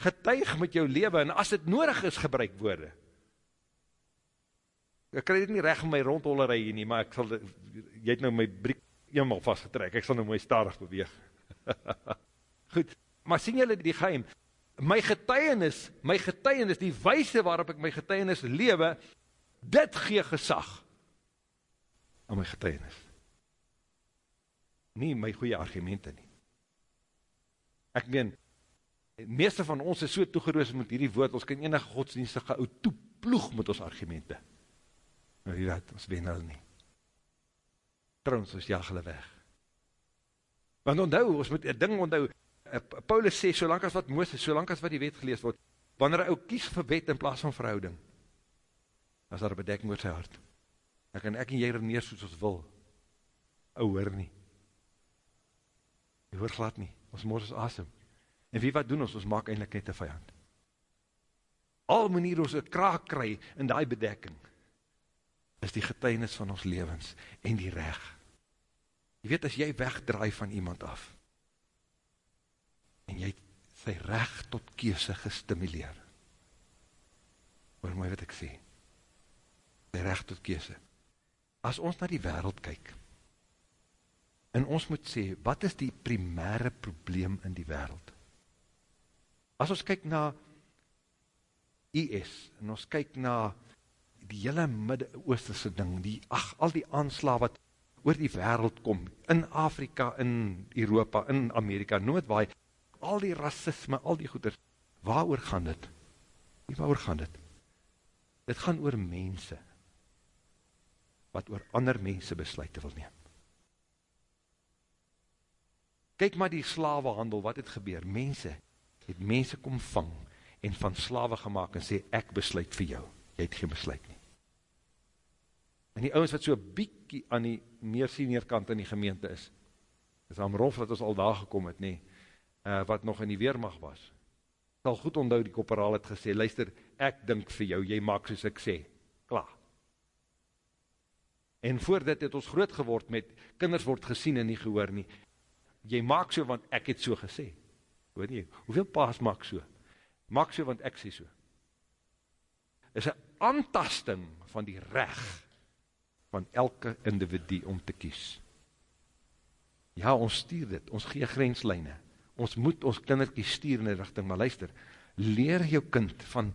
getuig met jou lewe, en as het nodig is, gebruik woorde. Ek krij dit nie recht om my rondhollerij hier nie, maar ek sal, jy het nou my briek eenmaal vastgetrek, ek sal nou my starig beweeg. Goed, maar sien jylle die geheim? My getuienis, my getuienis, die wijse waarop ek my getuienis lewe, dit gee gesag aan my getuienis nie my goeie argumente nie. Ek meen, meeste van ons is so toegeroos met hierdie woord, ons kan enige godsdienstige ou toeploeg met ons argumente. Maar die dat, ons wen hulle nie. trouwens, ons jag hulle weg. Want onthou, ons moet een ding onthou, eh, Paulus sê, solank as wat Mooses, solank as wat die wet gelees word, wanneer hy ook kies vir wet in plaas van verhouding, as daar bedekking oor sy hart. Dan kan ek en jy reneer soos ons wil. Ou hoor nie. Jy hoor glad nie. Ons mors is asem. En wie wat doen ons? Ons maak eindelijk net een vijand. Al manier ons een kraak kry in die bedekking, is die getuinis van ons levens en die reg. Jy weet, as jy wegdraai van iemand af, en jy sy reg tot keuse gestimuleer, hoor my wat ek sê, sy reg tot keuse, as ons na die wereld kyk, en ons moet sê, wat is die primaire probleem in die wereld? As ons kyk na IS, en ons kyk na die hele Midde-Oosterse ding, die, ach, al die aansla wat oor die wereld kom, in Afrika, in Europa, in Amerika, nooit waai, al die racisme, al die goeders, waar oor gaan dit? Waar oor gaan dit? Dit gaan oor mense, wat oor ander mense besluit te wil neem. Kyk maar die slawehandel, wat het gebeur? Mense, het mense kom vang, en van slawe gemaakt, en sê, ek besluit vir jou, jy het geen besluit nie. En die ouwens wat so biekie aan die meer senior kant in die gemeente is, is Amrof wat ons al daar gekom het, nie, uh, wat nog in die weermacht was, sal goed onthou die koperaal het gesê, luister, ek dink vir jou, jy maak soos ek sê, klaar. En voor dit het ons groot geword met, kinders word gesien en nie gehoor nie, jy maak so, want ek het so gesê, hoor nie, hoeveel paas maak so, maak so, want ek sê so, is een aantasting van die recht, van elke individu om te kies. Ja, ons stuur dit, ons gee grenslijne, ons moet ons kinderkie stuur in die richting, maar luister, leer jou kind van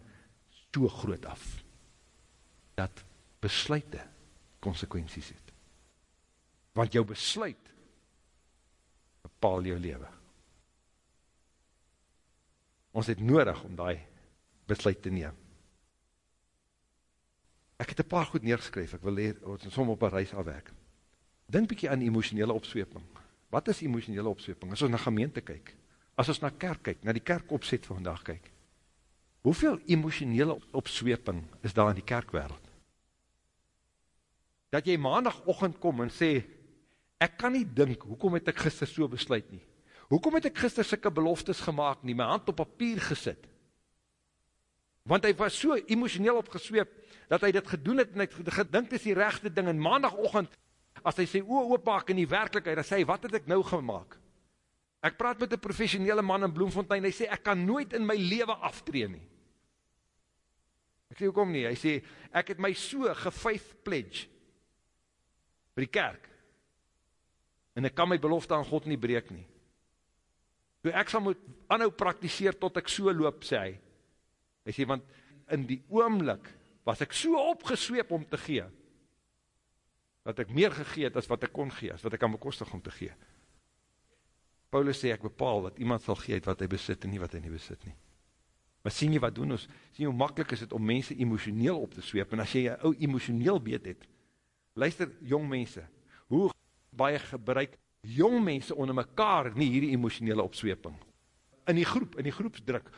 so groot af, dat besluite consequenties het. Want jou besluit bepaal jou leven. Ons het nodig om die besluit te neem. Ek het een paar goed neergeskryf, ek wil leer, ons som op een reis afwerk. Denk bykie aan emotionele opsweping. Wat is emotionele opsweping? As ons na gemeente kyk, as ons na kerk kyk, na die kerk opzet van vandag kyk, hoeveel emotionele opsweping is daar in die kerkwereld? Dat jy maandagochtend kom en sê, ek kan nie dink, hoekom het ek gister so besluit nie? Hoekom het ek gister sikke beloftes gemaakt nie, my hand op papier gesit? Want hy was so emotioneel opgesweep, dat hy dit gedoen het, en hy het gedink is die rechte ding, en maandagochtend, as hy sy oor oopmaak in die werkelijkheid, dan sê hy, wat het ek nou gemaakt? Ek praat met een professionele man in Bloemfontein, hy sê, ek kan nooit in my leven aftree nie. Ek sê, hoekom nie? Hy sê, ek het my so gefaith pledge, vir die kerk, en ek kan my belofte aan God nie breek nie. So ek sal moet anhou praktiseer, tot ek so loop, sê hy, Hy sê, want in die oomlik was ek so opgesweep om te gee, dat ek meer gegee het as wat ek kon gee, as wat ek aan bekostig om te gee. Paulus sê, ek bepaal dat iemand sal gee wat hy besit en nie wat hy nie besit nie. Maar sien jy wat doen ons? Sien hoe makkelijk is het om mense emotioneel op te sweep, en as jy jou ou emotioneel beet het, luister jong mense, hoe baie gebruik jong mense onder mekaar nie hierdie emotionele opsweeping. In die groep, in die groepsdruk,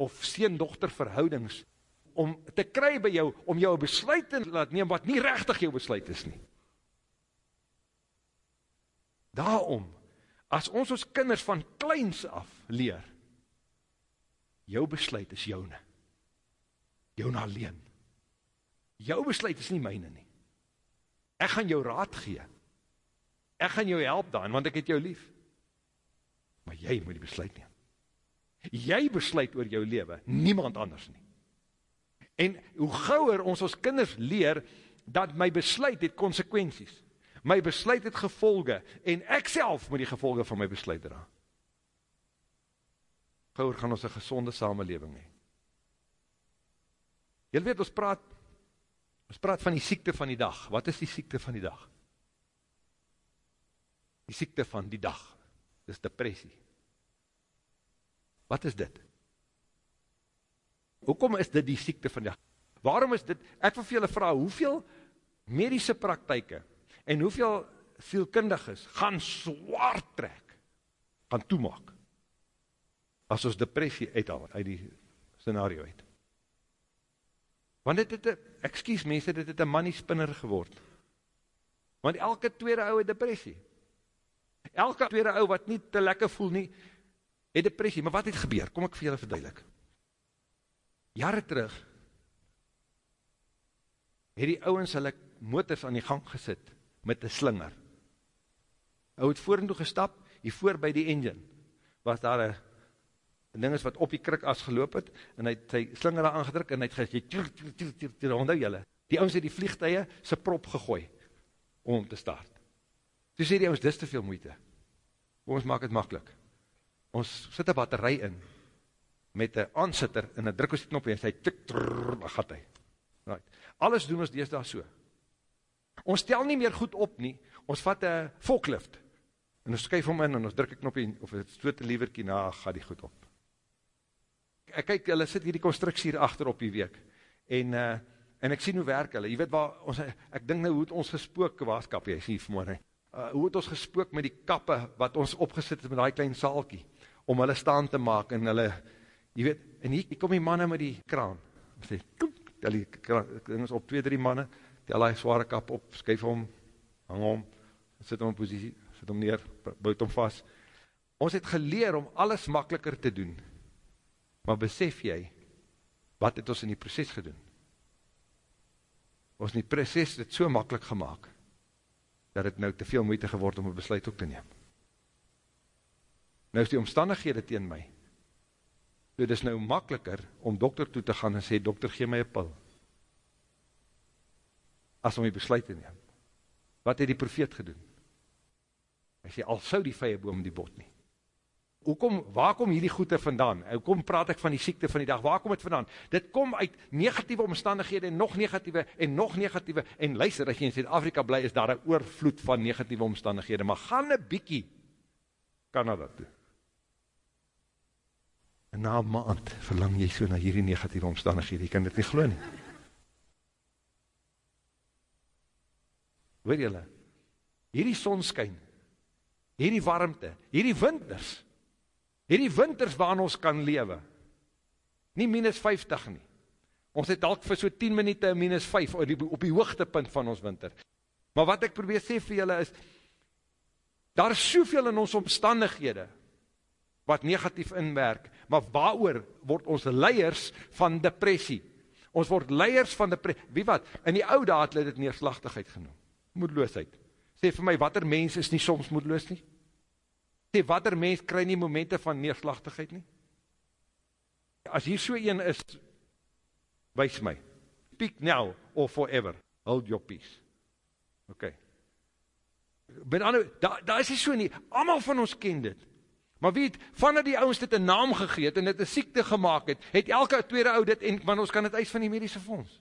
of seen-dochter verhoudings, om te kry by jou, om jou besluit te laat neem, wat nie rechtig jou besluit is nie. Daarom, as ons ons kinders van kleins af leer, jou besluit is joune. Joune alleen. Jou besluit is nie myne nie. Ek gaan jou raad gee. Ek gaan jou help daan, want ek het jou lief. Maar jy moet die besluit neem. Jy besluit oor jou leven, niemand anders nie. En hoe gauwer ons ons kinders leer, dat my besluit het consequenties, my besluit het gevolge, en ek self moet die gevolge van my besluit dra. Gauwer gaan ons een gezonde samenleving hee. Jy weet, ons praat, ons praat van die siekte van die dag. Wat is die siekte van die dag? Die siekte van die dag, dis depressie. Wat is dit? Hoekom is dit die siekte van die Waarom is dit, ek wil vir julle vraag, hoeveel medische praktijke en hoeveel sielkundig is, gaan zwaar trek, gaan toemaak, as ons depressie uithaal, uit die scenario uit. Want dit het, excuse mense, dit het een money spinner geword. Want elke tweede ouwe depressie, elke tweede ouwe wat nie te lekker voel nie, het depressie, maar wat het gebeur? Kom ek vir julle verduidelik. Jare terug, het die ouwens hulle motors aan die gang gesit, met een slinger. Hy het voorentoe gestap, hier voor by die engine, was daar een ding is wat op die krik as geloop het, en hy het sy slinger aangedruk, en hy het gesê, tjur, tjur, tjur, tjur, tjur, onthou jylle, die ouwens het die vliegtuie sy prop gegooi, om om te start. Toe sê die ouwens, dis te veel moeite, ons maak het makkelijk, ons sit een batterij in, met een aansitter, en een druk ons die knop, en sy tik, trrr, gaat hy. Right. Alles doen ons dees daar so. Ons stel nie meer goed op nie, ons vat een volklift, en ons skuif om in, en ons druk een knopje, of het stoot een lieverkie, na, ga die goed op ek kyk, hulle sit hier die constructie hier achter op die week, en, uh, en ek sien hoe werk hulle, jy weet waar, ons, ek dink nou hoe het ons gespook, waaskap jy, sien vanmorgen, uh, hoe het ons gespook met die kappe, wat ons opgesit het met die klein saalkie, om hulle staan te maak, en hulle, jy weet, en hier, kom die manne met die kraan, sê, tel die kraan, ding is op twee, drie manne, tel die zware kap op, skuif om, hang om, sit om in positie, sit om neer, buit om vast, ons het geleer om alles makkeliker te doen, Maar besef jy, wat het ons in die proces gedoen? Ons in die proces het so makkelijk gemaakt, dat het nou te veel moeite geword om een besluit ook te neem. Nou is die omstandighede teen my, so het is nou makkeliker om dokter toe te gaan en sê, dokter, gee my een pil, as om die besluit te neem. Wat het die profeet gedoen? Hy sê, al sou die vye boom die bot nie, Hoekom, waar kom hierdie goede vandaan? Hoekom praat ek van die siekte van die dag? Waar kom het vandaan? Dit kom uit negatieve omstandighede en nog negatieve en nog negatieve. En luister, as jy in Zuid-Afrika bly, is daar een oorvloed van negatieve omstandighede. Maar gaan een bykie Canada toe. En na maand verlang jy so na hierdie negatieve omstandighede. Jy kan dit nie geloof nie. Weet jylle, hierdie sonskyn, hierdie warmte, hierdie winters, hierdie winters waarin ons kan lewe, nie minus 50 nie, ons het dalk vir so 10 minuut en minus 5 op die, op die hoogtepunt van ons winter, maar wat ek probeer sê vir julle is, daar is soveel in ons omstandighede, wat negatief inwerk, maar waar word ons leiers van depressie, ons word leiers van depressie, wie wat, in die oude had het neerslachtigheid genoem, moedloosheid, sê vir my, wat er mens is nie soms moedloos nie, sê, wat er mens kry nie momente van neerslachtigheid nie? As hier so een is, wees my, speak now or forever, hold your peace. Ok. Ben ander, daar da is nie so nie, allemaal van ons ken dit. Maar weet, vanuit die ouwens dit een naam gegeet en dit een siekte gemaakt het, het elke tweede ouw dit, en, want ons kan het eis van die medische fonds.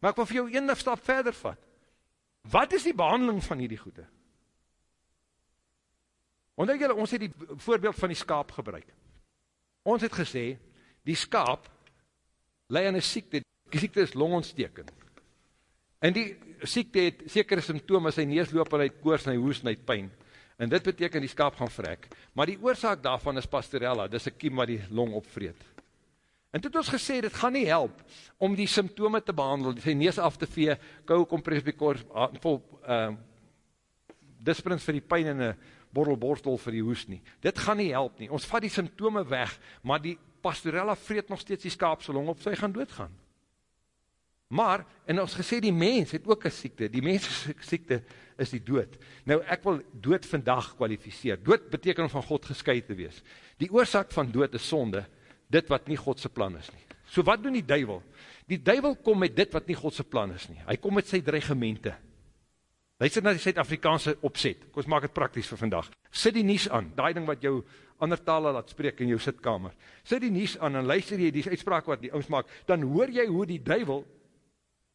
Maar ek wil vir jou een stap verder vat. Wat is die behandeling van hierdie goede? Onthou julle, ons het die voorbeeld van die skaap gebruik. Ons het gesê, die skaap lei aan 'n siekte, die siekte is longontsteking. En die siekte het sekere simptome, sy neus loop en hy koors en hy hoes en hy pyn. En dit beteken die skaap gaan vrek. Maar die oorsaak daarvan is pastorella, dis 'n kiem wat die long opvreet. En toe het ons gesê, dit gaan nie help om die simptome te behandel, sy neus af te vee, kou kompres by koors, vol uh, disprins vir die pyn en 'n borrelborstel vir die hoes nie. Dit gaan nie help nie. Ons vat die symptome weg, maar die pastorella vreet nog steeds die skaapselong op, sy gaan doodgaan. Maar, en ons gesê die mens het ook een siekte, die mens siekte is die dood. Nou, ek wil dood vandag kwalificeer. Dood beteken om van God gescheid te wees. Die oorzaak van dood is sonde, dit wat nie Godse plan is nie. So wat doen die duivel? Die duivel kom met dit wat nie Godse plan is nie. Hy kom met sy dreigemente. Luister na die Suid-Afrikaanse opset. Kom ons maak dit prakties vir vandag. Sit die nuus aan, daai ding wat jou ander tale laat spreek in jou sitkamer. Sit die nuus aan en luister jy die uitspraak wat die ouens maak, dan hoor jy hoe die duiwel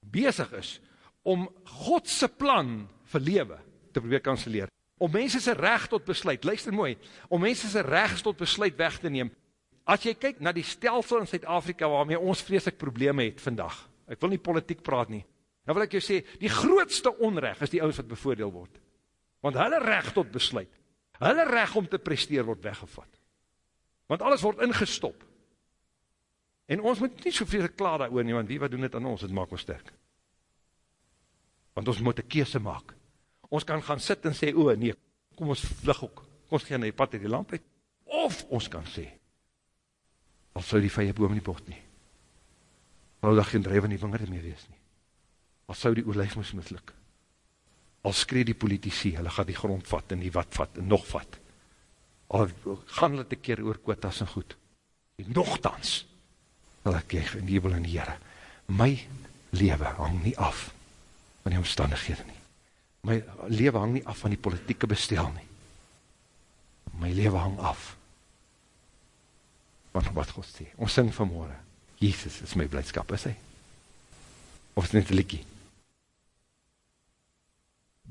besig is om God se plan vir lewe te probeer kanselleer. Om mense se reg tot besluit, luister mooi, om mense se reg tot besluit weg te neem. As jy kyk na die stelsel in Suid-Afrika waarmee ons vreeslik probleme het vandag. Ek wil nie politiek praat nie. Nou wil ek jou sê, die grootste onrecht is die ouds wat bevoordeel word. Want hulle recht tot besluit, hulle recht om te presteer word weggevat. Want alles word ingestop. En ons moet nie soveel klaar daar nie, want wie wat doen dit aan ons, het maak ons sterk. Want ons moet een keese maak. Ons kan gaan sit en sê, o nee, kom ons vlug ook, kom ons gaan na die pad uit die lamp uit. Of ons kan sê, al sou die vye boom nie bot nie, al dat geen drijf in die vinger mee wees nie, al sou die oorlijf moes mislik, al skree die politici, hulle gaat die grond vat en die wat vat en nog vat, al gaan hulle te keer oor kwotas en goed, en nogthans, wil ek jy in die hemel en die Heere, my leven hang nie af van die omstandighede nie, my leven hang nie af van die politieke bestel nie, my leven hang af van wat God sê. Ons sing vanmorgen, Jesus is my blijdskap, is hy? Of is dit net een liekie?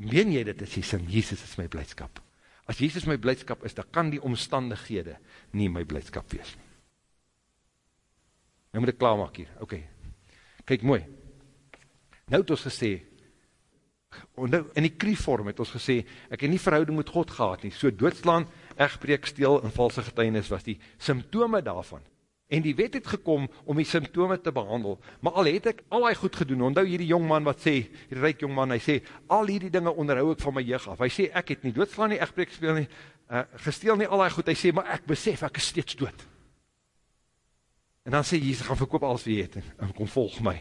Meen jy dit as jy sing, Jesus is my blijdskap? As Jesus my blijdskap is, dan kan die omstandighede nie my blijdskap wees. Nou moet ek klaarmak hier, oké. Okay. Kijk mooi. Nou het ons gesê, nou in die krievorm het ons gesê, ek het nie verhouding met God gehad nie, so doodslaan, echtbreek, steel en valse getuinis was die symptome daarvan. En die wet het gekom om die symptome te behandel. Maar al het ek al die goed gedoen, onthou hierdie jongman wat sê, die reik jongman, hy sê, al hierdie dinge onderhou ek van my jeug af. Hy sê, ek het nie doodslaan nie, echtbreek, speel nie, uh, gesteel nie al die goed. Hy sê, maar ek besef, ek is steeds dood. En dan sê Jesus, gaan verkoop als wie jy het, en kom volg my.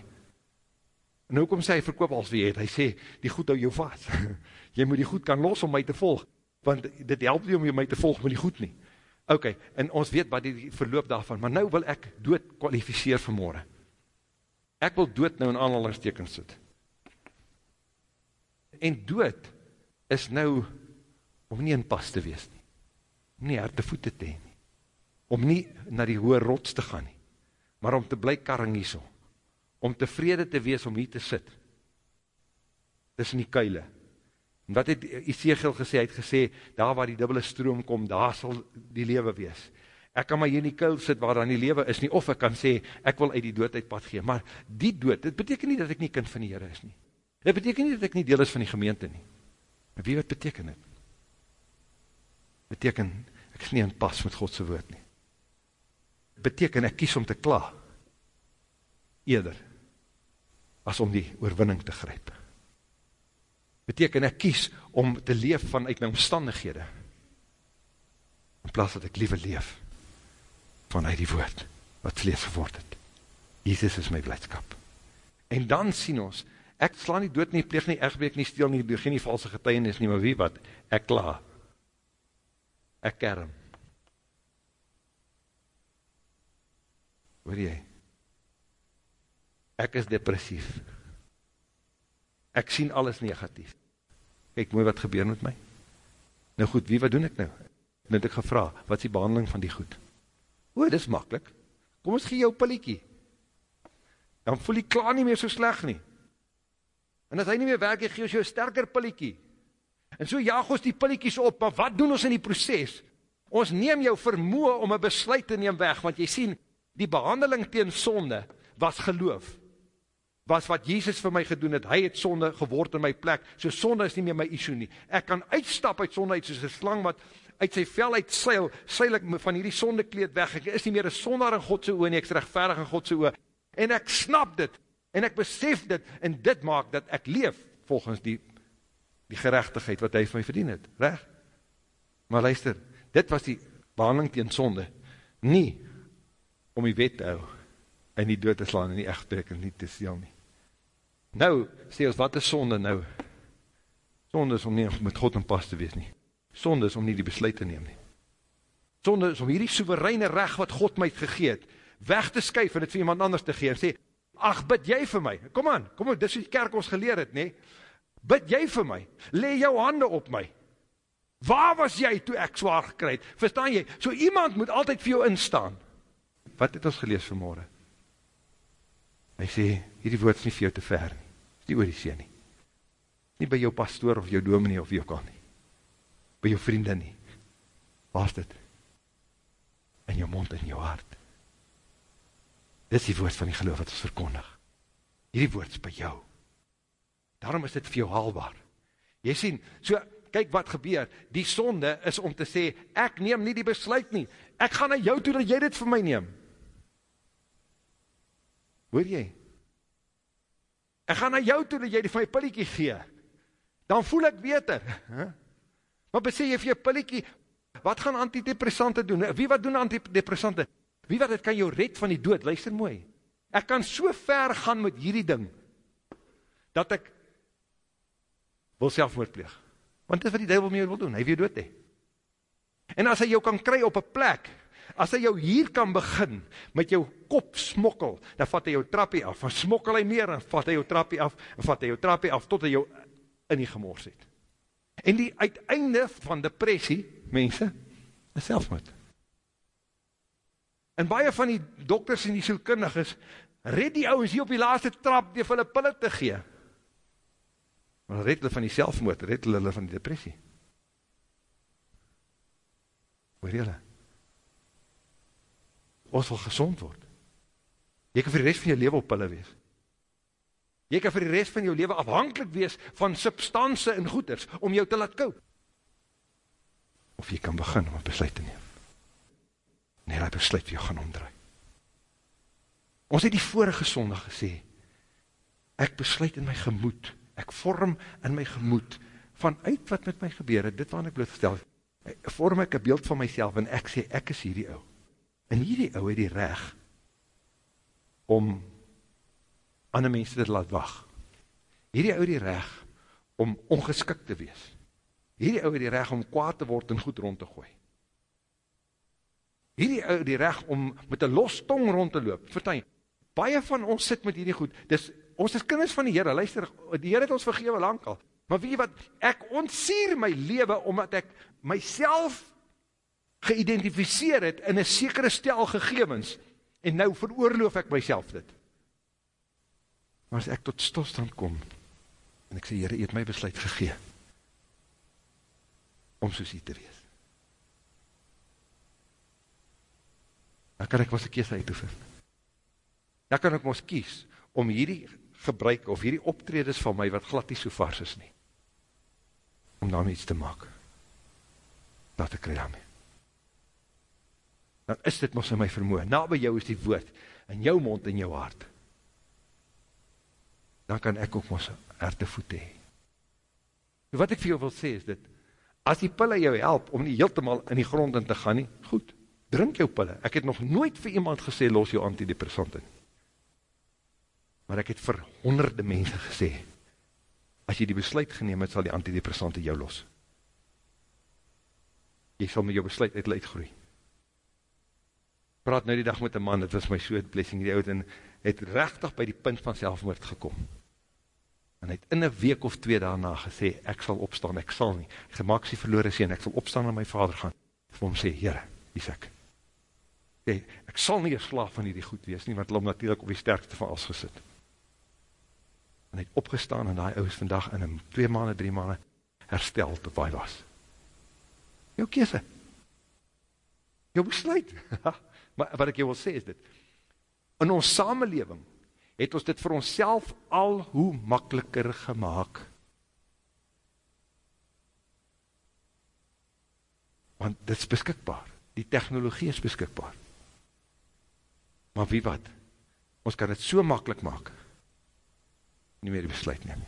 En hoekom sê hy, verkoop als wie jy het? Hy sê, die goed hou jou vast. jy moet die goed kan los om my te volg want dit help nie om jy my te volg met die goed nie. Ok, en ons weet wat die verloop daarvan, maar nou wil ek dood kwalificeer vanmorgen. Ek wil dood nou in aanhalingstekens sit. En dood is nou om nie in pas te wees nie, om nie harte voete te heen nie, om nie na die hoë rots te gaan nie, maar om te bly karring hier so, om tevrede te wees om hier te sit, tussen die kuile, En wat het Ezekiel gesê? Hy het gesê, daar waar die dubbele stroom kom, daar sal die lewe wees. Ek kan maar hier in die kuil sit waar dan die lewe is nie, of ek kan sê, ek wil uit die dood uit pad gee. Maar die dood, dit beteken nie dat ek nie kind van die Heere is nie. Dit beteken nie dat ek nie deel is van die gemeente nie. Maar wie wat beteken dit? Beteken, ek is nie in pas met Godse woord nie. Beteken, ek kies om te kla, eerder, as om die oorwinning te grijpen beteken ek kies om te leef vanuit my omstandighede, in plaas dat ek liever leef vanuit die woord, wat vlees geword het. Jesus is my blijdskap. En dan sien ons, ek sla nie dood nie, pleeg nie, echtbreek nie, steel nie, geen nie valse getuienis nie, maar wie wat, ek kla, ek kerm. Hoor jy? Ek is depressief. Ek sien alles negatief kyk mooi wat gebeur met my. Nou goed, wie wat doen ek nou? Nou het ek gevra, wat is die behandeling van die goed? O, dit is makkelijk. Kom ons gee jou pilliekie. Dan voel jy klaar nie meer so sleg nie. En as hy nie meer werk, gee ons jou sterker pilliekie. En so jaag ons die pilliekies op, maar wat doen ons in die proces? Ons neem jou vermoe om een besluit te neem weg, want jy sien, die behandeling teen sonde was geloof was wat Jesus vir my gedoen het, hy het sonde geword in my plek, so sonde is nie meer my issue nie, ek kan uitstap uit sonde uit, soos een slang wat uit sy vel uit seil, seil ek van hierdie sonde kleed weg, ek is nie meer een sondaar in Godse oor nie, ek is rechtverig in Godse oor, en ek snap dit, en ek besef dit, en dit maak dat ek leef, volgens die, die gerechtigheid wat hy vir my verdien het, recht? Maar luister, dit was die behandeling teen sonde, nie om die wet te hou, en die dood te slaan, en die echtbrek, en nie te steel nie. Nou, sê ons, wat is sonde nou? Sonde is om nie met God in pas te wees nie. Sonde is om nie die besluit te neem nie. Sonde is om hierdie soevereine recht wat God my het gegeet, weg te skuif en het vir iemand anders te gee, en sê, ach, bid jy vir my, kom aan, kom aan, dis die kerk ons geleer het, nee, bid jy vir my, le jou hande op my, waar was jy toe ek zwaar gekryd, verstaan jy, so iemand moet altyd vir jou instaan, wat het ons gelees vanmorgen? Hy sê, hierdie woord is nie vir jou te ver nie. Nie oor die see nie. Nie by jou pastoor of jou dominee of jou kan nie. By jou vriende nie. Waar is dit? In jou mond en jou hart. Dit is die woord van die geloof wat ons verkondig. Hierdie woord is by jou. Daarom is dit vir jou haalbaar. Jy sien, so, kyk wat gebeur, die sonde is om te sê, ek neem nie die besluit nie, ek gaan na jou toe dat jy dit vir my neem. Hoor jy? Ek gaan na jou toe dat jy die vir my pilliekie gee, dan voel ek beter. Huh? Maar besê jy vir jou pilliekie, wat gaan antidepressante doen? Wie wat doen antidepressante? Wie wat het kan jou red van die dood? Luister mooi. Ek kan so ver gaan met hierdie ding, dat ek wil selfmoord pleeg. Want dit is wat die duivel mee wil doen, hy wil jou dood hee. En as hy jou kan kry op een plek, as hy jou hier kan begin, met jou kop smokkel, dan vat hy jou trappie af, en smokkel hy meer, en vat hy jou trappie af, en vat hy jou trappie af, tot hy jou in die gemors het. En die uiteinde van depressie, mense, is selfmoord. En baie van die dokters en die sielkundiges, red die ouwens hier op die laaste trap, die vir hulle pille te gee. Maar red hulle van die selfmoord, red hulle van die depressie. Hoor julle? Ons wil gezond word. Jy kan vir die rest van jou leven op pille wees. Jy kan vir die rest van jou leven afhankelijk wees van substanse en goeders, om jou te laat koop. Of jy kan begin om een besluit te neem. Nee, die besluit vir jou gaan omdraai. Ons het die vorige sondag gesê, ek besluit in my gemoed, ek vorm in my gemoed, vanuit wat met my gebeur het, dit wat ek blootgestel, vorm ek een beeld van myself, en ek sê, ek is hierdie ou. En hierdie ou het die reg, om ander mense te laat wacht. Hierdie ou het die reg, om ongeskik te wees. Hierdie ou het die reg, om kwaad te word en goed rond te gooi. Hierdie ou het die reg, om met een los tong rond te loop. Vertel, baie van ons sit met hierdie goed, dis, ons is kinders van die Heere, luister, die Heere het ons vergewe lang al, maar wie wat, ek ontsier my leven, omdat ek myself geïdentificeer het, in een sekere stel gegevens, en nou veroorloof ek myself dit. Maar as ek tot stilstand kom, en ek sê, Heere, jy het my besluit gegee, om soos jy te wees. Dan kan ek was een kies uit te vind dan kan ek ons kies om hierdie gebruik of hierdie optredes van my wat glad nie so vars is nie, om daarmee iets te maak. Dat ek kry daarmee. Dan is dit mos in my vermoe. Na by jou is die woord, in jou mond en jou hart. Dan kan ek ook mos harte voete hee. Wat ek vir jou wil sê is dit, as die pille jou help om nie heeltemaal in die grond in te gaan nie, goed, drink jou pille. Ek het nog nooit vir iemand gesê, los jou antidepressant in maar ek het vir honderde mense gesê, as jy die besluit geneem het, sal die antidepressante jou los. Jy sal met jou besluit uit uitgroei. Praat nou die dag met een man, het was my so het blessing, die oud, en het rechtig by die punt van selfmoord gekom. En hy het in een week of twee daarna gesê, ek sal opstaan, ek sal nie. Ek gemaak sy verloore sê, en ek sal opstaan na my vader gaan. Vir hom sê, Heere, wie sê ek? Sê, ek sal nie een slaaf van die goed wees nie, want hy hom natuurlijk op die sterkste van alles gesit en hy het opgestaan en die ouders vandag in een twee maanden, drie maanden herstel tot waar hy was. Jou kese. Jou besluit. maar wat ek jou wil sê is dit, in ons samenleving het ons dit vir ons al hoe makkeliker gemaakt. Want dit is beskikbaar. Die technologie is beskikbaar. Maar wie wat? Ons kan het so makkelijk maak nie meer die besluit neem.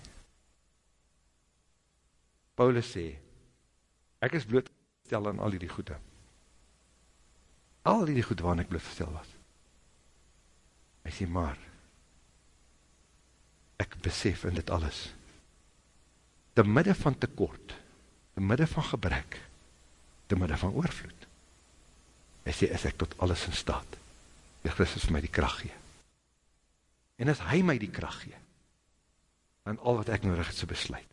Paulus sê, ek is blootstel aan al die goede. Al die goede waarin ek blootstel was. Hy sê, maar, ek besef in dit alles, te midde van tekort, te midde van gebrek, te midde van oorvloed, hy sê, is ek tot alles in staat, die Christus vir my die kracht gee. En as hy my die kracht gee, en al wat ek nodig het so besluit.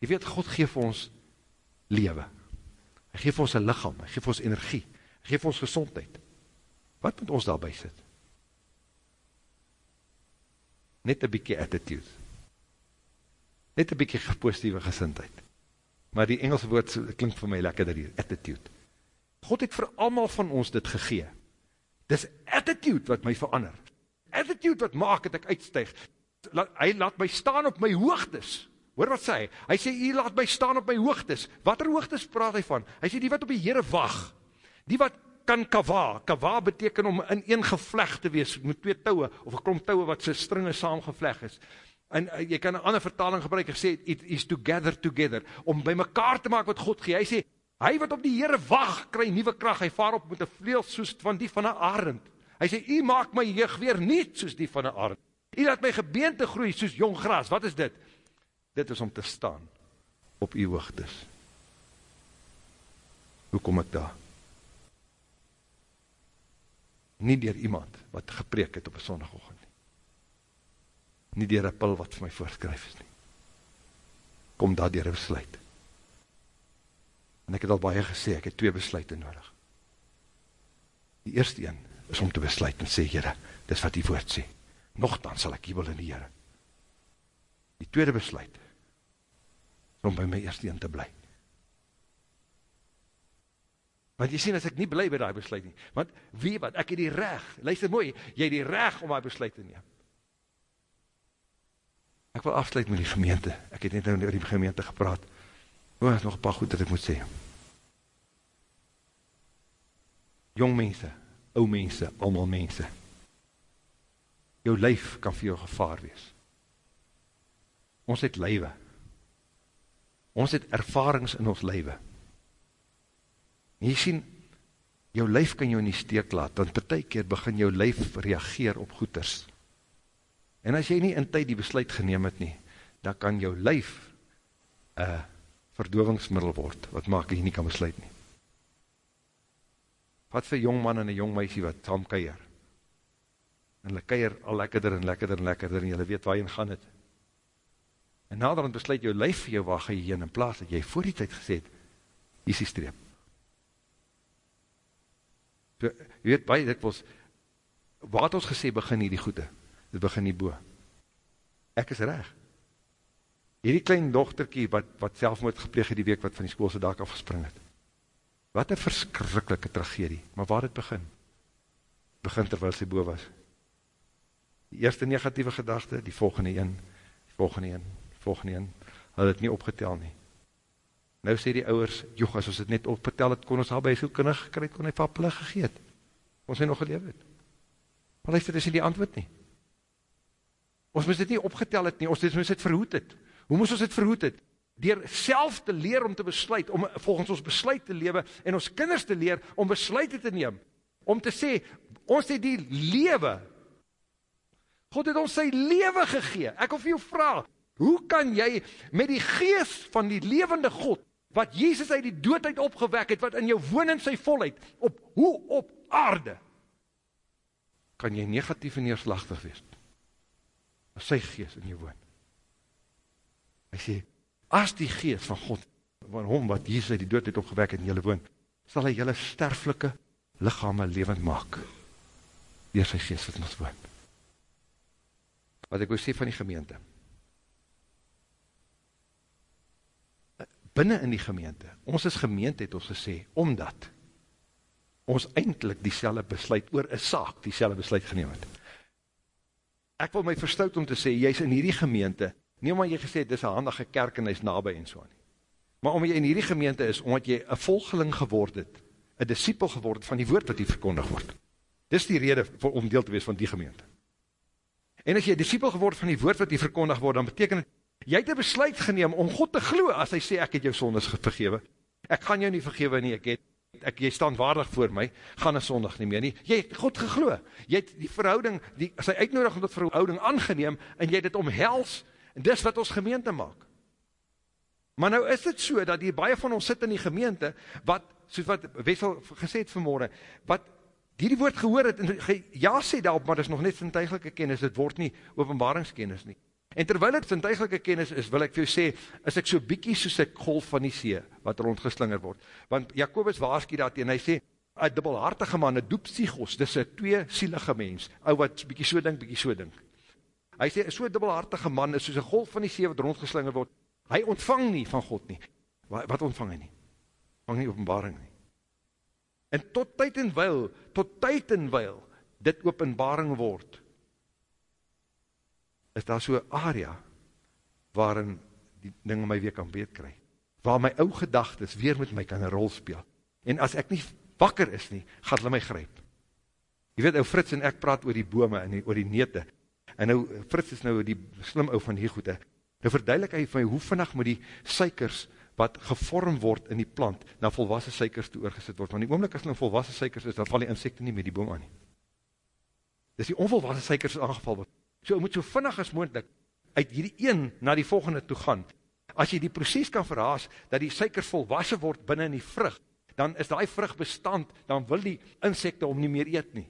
Jy weet, God geef ons lewe. Hy geef ons een lichaam, hy geef ons energie, hy geef ons gezondheid. Wat moet ons daarby sit? Net een bykie attitude. Net een bykie positieve gezindheid. Maar die Engelse woord klink vir my lekker hier, attitude. God het vir allemaal van ons dit gegee. Dis attitude wat my verander attitude wat maak het ek uitstijg. hy laat my staan op my hoogtes. Hoor wat sê hy? Hy sê, hy laat my staan op my hoogtes. Wat er hoogtes praat hy van? Hy sê, die wat op die Heere wacht, die wat kan kava, kava beteken om in een gevleg te wees, met twee touwe, of een klomp touwe wat sy stringe saamgevleg is. En uh, jy kan een ander vertaling gebruik, hy sê, it is to gather together, om by mekaar te maak wat God gee. Hy sê, hy wat op die Heere wacht, kry nieuwe kracht, hy vaar op met een vleel soos van die van een arend. Hy sê, hy maak my jeug weer niet soos die van een arend. Hy laat my gebeente groei soos jong gras. Wat is dit? Dit is om te staan op u hoogtes. Hoe kom ek daar? Nie dier iemand wat gepreek het op een sondagochtend nie. Nie dier een pil wat vir my voorskryf is nie. Kom daar dier een besluit. En ek het al baie gesê, ek het twee besluiten nodig. Die eerste een is om te besluit en sê, Heere, dis wat die woord sê. Nogthans sal ek jubel in die Heere. Die tweede besluit om by my eerste een te bly. Want jy sien, as ek nie bly by die besluit nie, want wie wat, ek het die reg, luister mooi, jy het die reg om my besluit te neem. Ek wil afsluit met die gemeente, ek het net nou oor die gemeente gepraat, o, is nog een paar goed dat ek moet sê. Jong mense, ou mense, allemaal mense, jou lyf kan vir jou gevaar wees. Ons het lywe, Ons het ervarings in ons lywe. En jy sien, jou lyf kan jou nie steek laat, want per keer begin jou lyf reageer op goeders. En as jy nie in tyd die besluit geneem het nie, dan kan jou lyf een verdovingsmiddel word, wat maak jy nie kan besluit nie. Wat vir jong man en jong meisie wat saam keier, en hulle keier al lekkerder en lekkerder en lekkerder, en julle weet waar jy gaan het, En naderhand besluit jou lyf vir jou waar jy heen in plaas dat jy voor die tyd gesê het, hier is die streep. So, jy weet baie dikwels, het ons gesê begin hier die goede? Dit begin nie boe. Ek is reg. Hierdie klein dochterkie wat, wat selfmoord gepleeg het die week wat van die schoolse dak afgespring het. Wat een verskrikkelike tragedie. Maar waar het begin? Begin terwyl sy boe was. Die eerste negatieve gedachte, die volgende een, die volgende een, volgende een, hulle het nie opgetel nie. Nou sê die ouwers, joh, as ons het net opgetel het, kon ons al by soe kindig gekry, kon hy vir appele gegeet. Ons hy nog geleef het. Maar luister, dis nie die antwoord nie. Ons moes dit nie opgetel het nie, ons moes dit verhoed het. Hoe moes ons dit verhoed het? Door self te leer om te besluit, om volgens ons besluit te lewe, en ons kinders te leer om besluit te neem, om te sê, ons het die lewe, God het ons sy lewe gegee, ek wil vir jou vraag, Hoe kan jy met die gees van die levende God, wat Jezus uit die doodheid opgewek het, wat in jou woon in sy volheid, op hoe op aarde, kan jy negatief en neerslachtig wees, as sy gees in jou woon. Hy sê, as die gees van God, van hom wat Jezus uit die doodheid opgewek het in jylle woon, sal hy jylle sterflike lichame levend maak, dier sy gees wat in ons woon. Wat ek wil sê van die gemeente, binnen in die gemeente, ons is gemeente het ons gesê, omdat ons eindelijk die selle besluit oor een saak, die selle besluit geneem het. Ek wil my verstout om te sê, jy is in hierdie gemeente, nie omdat jy gesê, dit is een handige kerk en hy is nabij en so nie. Maar omdat jy in hierdie gemeente is, omdat jy een volgeling geword het, een disciple geword van die woord wat hier verkondig word. Dit is die rede om deel te wees van die gemeente. En as jy een disciple geword van die woord wat hier verkondig word, dan beteken het, jy het een besluit geneem om God te glo, as hy sê, ek het jou sondes vergewe. Ek gaan jou nie vergewe nie, ek het, ek, jy staan waardig voor my, gaan een sondig nie meer nie. Jy het God geglo, jy het die verhouding, die, sy uitnodiging tot verhouding aangeneem, en jy het het omhels, en dis wat ons gemeente maak. Maar nou is het so, dat die baie van ons sit in die gemeente, wat, soos wat Wessel gesê het vanmorgen, wat die die woord gehoor het, en ja sê daarop, maar dit is nog net sintuigelike kennis, dit word nie openbaringskennis nie. En terwyl het sintuiglike kennis is, wil ek vir jou sê, is ek so bykie soos ek golf van die see, wat rondgeslinger word. Want Jacobus waarskie dat en hy sê, een dubbelhartige man, een doepsiegos, dis een twee sielige mens, ou wat bykie so dink, bykie so dink. Hy sê, so dubbelhartige man is soos een golf van die see wat rondgeslinger word, hy ontvang nie van God nie. Wat, wat ontvang hy nie? Ontvang nie openbaring nie. En tot tyd en wyl, tot tyd en wyl, dit openbaring word, is daar so area, waarin die dinge my weer kan beet kry. Waar my ou gedagtes weer met my kan een rol speel. En as ek nie wakker is nie, gaat hulle my grijp. Je weet, ou Frits en ek praat oor die bome en die, oor die nete. En nou, Frits is nou die slim ou van die goede. Nou verduidelik hy van my, hoe vannig moet die suikers wat gevorm word in die plant, na volwassen suikers toe oorgesit word. Want die oomlik as nou volwassen suikers is, dan val die insekte nie met die boom aan nie. Dis die onvolwassen suikers aangeval word. So, jy moet so vinnig as moendlik uit hierdie een na die volgende toe gaan. As jy die proces kan verhaas, dat die suikers volwassen word binnen in die vrug, dan is die vrug bestand, dan wil die insekte om nie meer eet nie.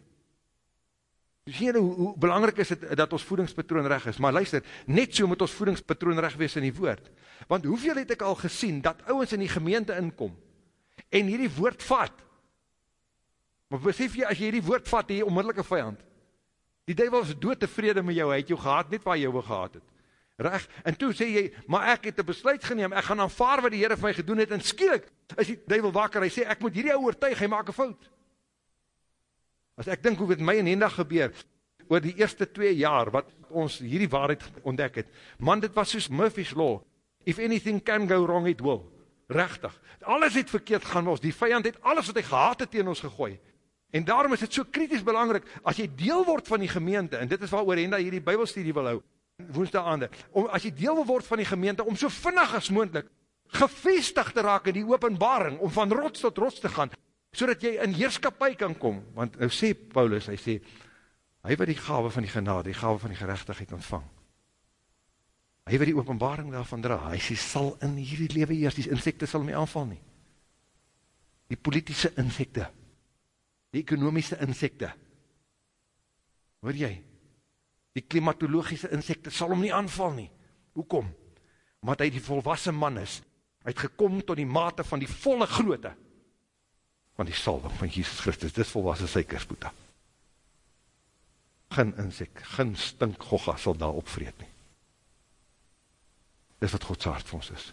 Dus hier, hoe, hoe belangrijk is het dat ons voedingspatroon reg is, maar luister, net so moet ons voedingspatroon reg wees in die woord. Want hoeveel het ek al gesien, dat ouwens in die gemeente inkom, en hierdie woord vat, maar besef jy, as jy hierdie woord vat, die onmiddellike vijand, die duivel is dood tevrede met jou, hy het jou gehad, net waar jy jou gehad het. Reg, en toe sê jy, maar ek het een besluit geneem, ek gaan aanvaar wat die Heere vir my gedoen het, en skielik is die duivel wakker, hy sê, ek moet hierdie oortuig, hy maak een fout. As ek dink hoe het my die dag gebeur, oor die eerste twee jaar, wat ons hierdie waarheid ontdek het, man, dit was soos Murphy's Law, if anything can go wrong, it will. Rechtig. Alles het verkeerd gaan ons, die vijand het alles wat hy gehad het tegen ons gegooi. En daarom is dit so kritisch belangrijk, as jy deel word van die gemeente, en dit is waar oor Henda hierdie bybelstudie wil hou, woensdag aande, om, as jy deel word van die gemeente, om so vinnig as moendlik, gevestig te raak in die openbaring, om van rots tot rots te gaan, so dat jy in heerskapie kan kom, want nou sê Paulus, hy sê, hy wat die gave van die genade, die gave van die gerechtigheid ontvang, hy wat die openbaring daarvan dra, hy sê, sal in hierdie lewe eers, die insekte sal my aanval nie, die politische insekte, die ekonomiese insekte. Hoor jy? Die klimatologische insekte sal hom nie aanval nie. Hoekom? Omdat hy die volwassen man is. Hy het gekom tot die mate van die volle groote van die salving van Jesus Christus. Dis volwassen suikerspoeta. Geen insek, geen stink gogga sal daar opvreed nie. Dis wat Godse hart vir ons is.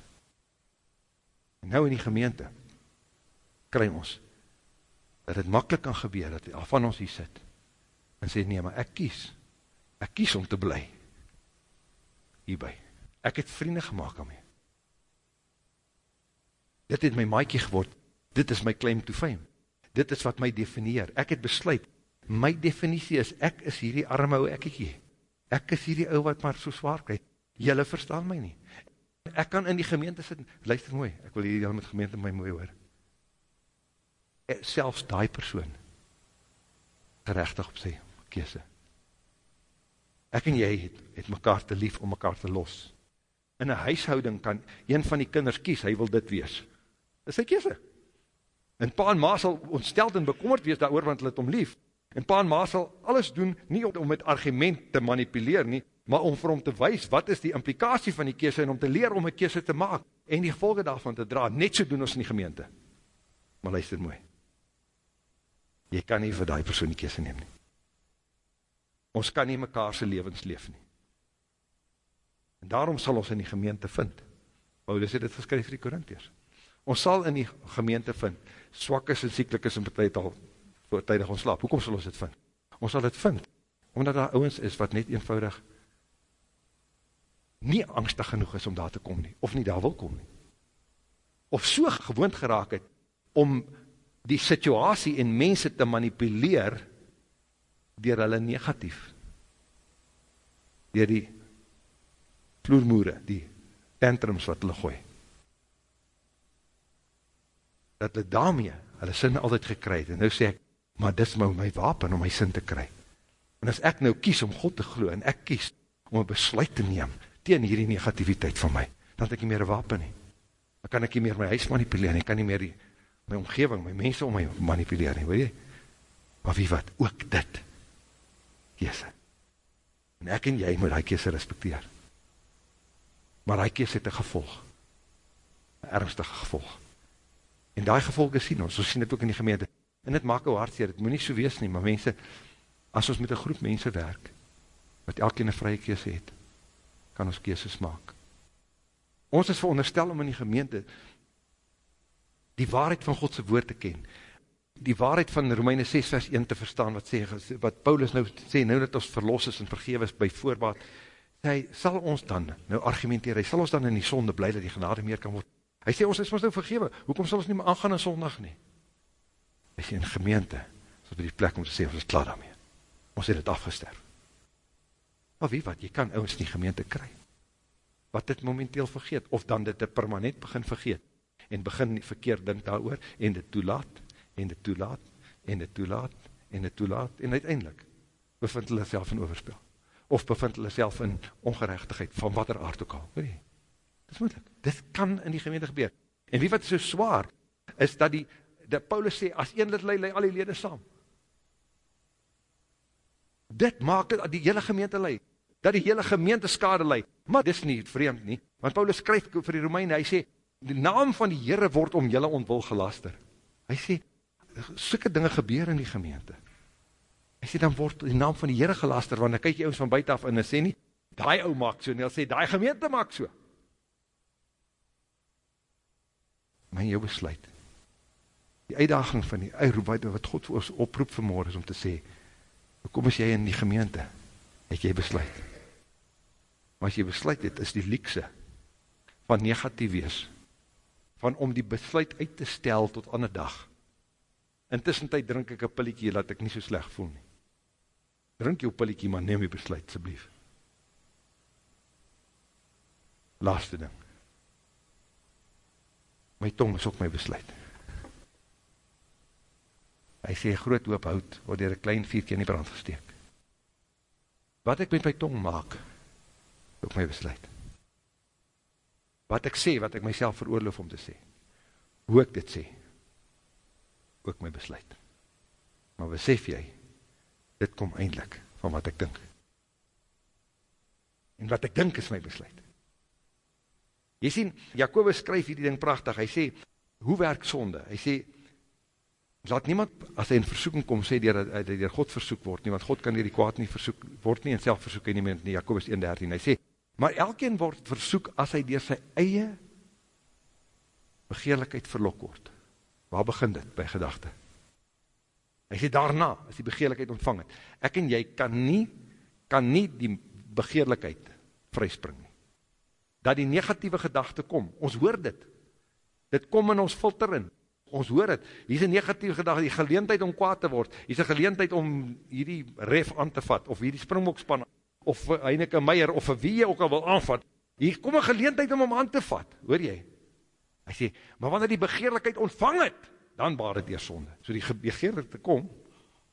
En nou in die gemeente, kry ons dat het makkelijk kan gebeur, dat al van ons hier sit, en sê, nee, maar ek kies, ek kies om te bly, hierby. Ek het vriende gemaakt aan my. Dit het my maaikie geword, dit is my claim to fame. Dit is wat my definieer. Ek het besluit, my definitie is, ek is hierdie arme ou ekkie. Ek is hierdie ou wat maar so zwaar krijg. Julle verstaan my nie. Ek kan in die gemeente sit, luister mooi, ek wil hierdie met gemeente my mooi hoor. Eh, selfs die persoon gerechtig op sy kese. Ek en jy het, het mekaar te lief om mekaar te los. In een huishouding kan een van die kinders kies, hy wil dit wees. Dit is sy kese. En pa en ma sal ontsteld en bekommerd wees daar want hulle het om lief. En pa en ma sal alles doen, nie om met argument te manipuleer nie, maar om vir hom te wees, wat is die implikatie van die kese, en om te leer om een kese te maak, en die gevolge daarvan te dra, net so doen ons in die gemeente. Maar luister mooi, jy kan nie vir die persoon die kese neem nie. Ons kan nie mekaarse levens leef nie. En daarom sal ons in die gemeente vind, Paulus het dit geskryf vir die Korintiërs, ons sal in die gemeente vind, swakkes en sieklikes en betyd al voortijdig ons slaap, hoekom sal ons dit vind? Ons sal dit vind, omdat daar ouwens is wat net eenvoudig nie angstig genoeg is om daar te kom nie, of nie daar wil kom nie. Of so gewoond geraak het, om die situasie en mense te manipuleer dier hulle negatief. Dier die vloermoere, die tantrums wat hulle gooi. Dat hulle daarmee hulle sin altyd gekry het. En nou sê ek, maar dis my, my wapen om my sin te kry. En as ek nou kies om God te glo, en ek kies om een besluit te neem tegen hierdie negativiteit van my, dan het ek nie meer een wapen nie. Dan kan ek nie meer my huis manipuleer, en ek kan nie meer die my omgeving, my mense om my manipuleer nie, weet jy? Maar wie wat, ook dit, kese. En ek en jy moet die kese respecteer. Maar die kese het een gevolg, een ernstige gevolg. En die gevolge sien ons, ons sien dit ook in die gemeente, en dit maak jou hartseer, het moet nie so wees nie, maar mense, as ons met een groep mense werk, wat elke een vrye kese het, kan ons keses maak. Ons is veronderstel om in die gemeente die waarheid van Godse woord te ken, die waarheid van Romeine 6 vers 1 te verstaan, wat, sê, wat Paulus nou sê, nou dat ons verlos is en vergewe is by voorbaat, hy sal ons dan, nou argumenteer, hy sal ons dan in die sonde bly, dat die genade meer kan word. Hy sê, ons is ons nou vergewe, hoekom sal ons nie meer aangaan in sondag nie? Hy sê, in gemeente, is op die plek om te sê, ons is klaar daarmee. Ons het het afgesterf. Maar wie wat, jy kan ons in die gemeente kry. Wat dit momenteel vergeet, of dan dit permanent begin vergeet, en begin verkeerd dink daar oor, en dit toelaat, en dit toelaat, en dit toelaat, en dit toelaat, en uiteindelik bevind hulle self in overspel of bevind hulle self in ongerechtigheid, van wat er aard ook al. Weet jy? Dit is moeilijk. Dit kan in die gemeente gebeur. En wie wat so zwaar, is dat die, dat Paulus sê, as een lid lei, lei al die lede saam. Dit maak dat die hele gemeente lei, dat die hele gemeente skade lei. Maar dit is nie vreemd nie, want Paulus skryf vir die Romeine, hy sê, die naam van die Heere word om jylle ontwil gelaster. Hy sê, soeke dinge gebeur in die gemeente. Hy sê, dan word die naam van die Heere gelaster, want dan kyk jy ons van buiten af en dan sê nie, die ou maak so, en hy sê, die gemeente maak so. Maar jou besluit, die uitdaging van die uitroep, wat God vir ons oproep vanmorgen is om te sê, kom as jy in die gemeente, het jy besluit. Maar as jy besluit het, is die liekse van negatief wees, van om die besluit uit te stel tot ander dag. Intussen tyd drink ek een pilliekie, laat ek nie so sleg voel nie drink jou pilliekie, maar neem jy besluit, sublief. Laaste ding. My tong is ook my besluit. Hy sê, groot hoop hout, word dier een klein vierkie in die brand gesteek. Wat ek met my tong maak, ook my besluit. Wat ek sê, wat ek myself veroorloof om te sê, hoe ek dit sê, ook my besluit. Maar besef jy, dit kom eindelijk van wat ek dink. En wat ek dink is my besluit. Jy sien, Jacobus skryf hier die ding prachtig, hy sê, hoe werk sonde? Hy sê, laat niemand, as hy in versoeking kom, sê dat hy dier God versoek word nie, want God kan dier die kwaad nie versoek, word nie en self versoek nie, nie, Jacobus 1,13, hy sê, maar elkeen word versoek as hy dier sy eie begeerlikheid verlok word. Waar begin dit? By gedachte. Hy sê daarna, as die begeerlikheid ontvang het, ek en jy kan nie, kan nie die begeerlikheid vryspring nie. Dat die negatieve gedachte kom, ons hoor dit, dit kom in ons filter in, ons hoor het, hier is een negatieve gedachte, die geleentheid om kwaad te word, hier is een geleentheid om hierdie ref aan te vat, of hierdie springbokspan, of Heineke Meijer, of wie jy ook al wil aanvat, hier kom een geleentheid om hom aan te vat, hoor jy? Hy sê, maar wanneer die begeerlikheid ontvang het, dan baar het die sonde. So die begeerlik te kom,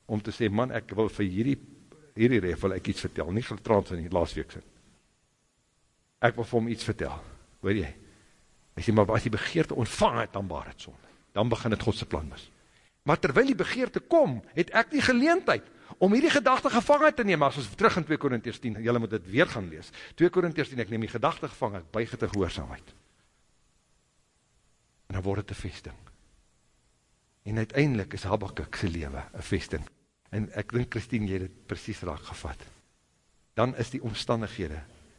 om te sê, man, ek wil vir hierdie, hierdie ref, wil ek iets vertel, nie getrans in die laatste week sin. Ek wil vir hom iets vertel, weet jy? Hy sê, maar as die begeerte ontvang het, dan baar het sonde. Dan begin het Godse plan mis. Maar terwyl die begeerte kom, het ek die geleentheid, om hierdie gedachte gevangen te neem, as ons terug in 2 Korinties 10, jylle moet dit weer gaan lees, 2 Korinties 10, ek neem die gedachte gevangen, ek buig het in gehoorzaamheid. En dan word het een vesting. En uiteindelik is Habakkuk sy lewe een vesting. En ek dink Christine, jy het het precies raak gevat. Dan is die omstandighede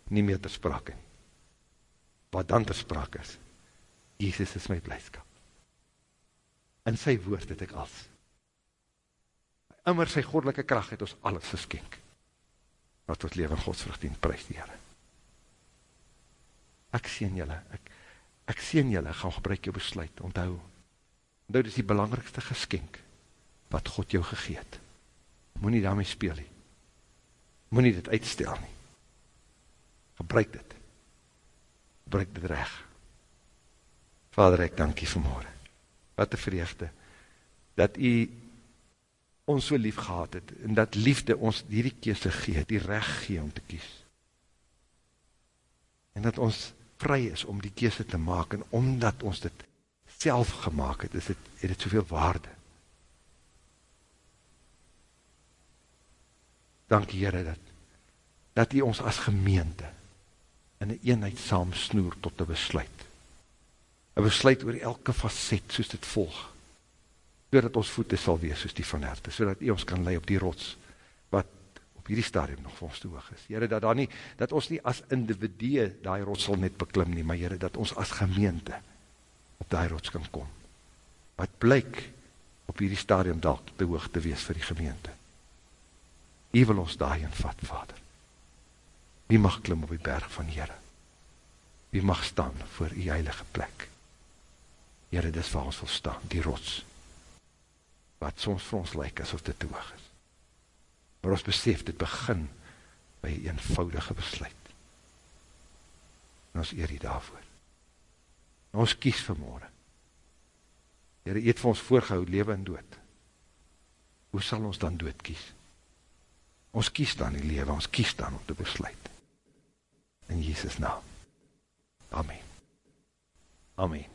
nie meer ter sprake. Wat dan ter sprake is, Jesus is my blijdskap. In sy woord het ek als. Immer sy godelike kracht het ons alles geskenk. Wat ons leven in Gods vruchtdien, prijs die Heere. Ek sien julle, ek, ek sien julle, gaan gebruik jou besluit, onthou, Nou, dit is die belangrikste geskenk wat God jou gegeet. Moe nie daarmee speel nie. Moe nie dit uitstel nie. Gebruik dit. Gebruik dit recht. Vader, ek dank jy vanmorgen. Wat een vreugde, dat jy ons so lief gehad het, en dat liefde ons hierdie keese gee, die recht gee om te kies. En dat ons vry is om die keese te maak, en omdat ons dit self gemaakt het, is het, het het soveel waarde. Dankie Heere, dat, dat U ons as gemeente in een eenheid saam snoer tot een besluit. Een besluit oor elke facet, soos dit volg. Doordat ons voete sal wees, soos die van herte, so dat ons kan lei op die rots, wat op hierdie stadium nog vir ons te hoog is. Heere, dat, nie, dat ons nie as individue die rots sal net beklim nie, maar Heere, dat ons as gemeente, op die rots kan kom. Wat blyk op hierdie stadium dalk te hoog te wees vir die gemeente. U wil ons daarin vat, Vader. Wie mag klim op die berg van Heere? Wie mag staan voor die heilige plek? Heere, dis waar ons wil staan, die rots, wat soms vir ons lyk asof dit te hoog is. Maar ons besef, dit begin by een eenvoudige besluit. En ons eer die daarvoor. En ons kies vanmorgen. Heere, eet vir ons voorgehoud leven en dood. Hoe sal ons dan dood kies? Ons kies dan die leven, ons kies dan om te besluit. In Jesus naam. Amen. Amen.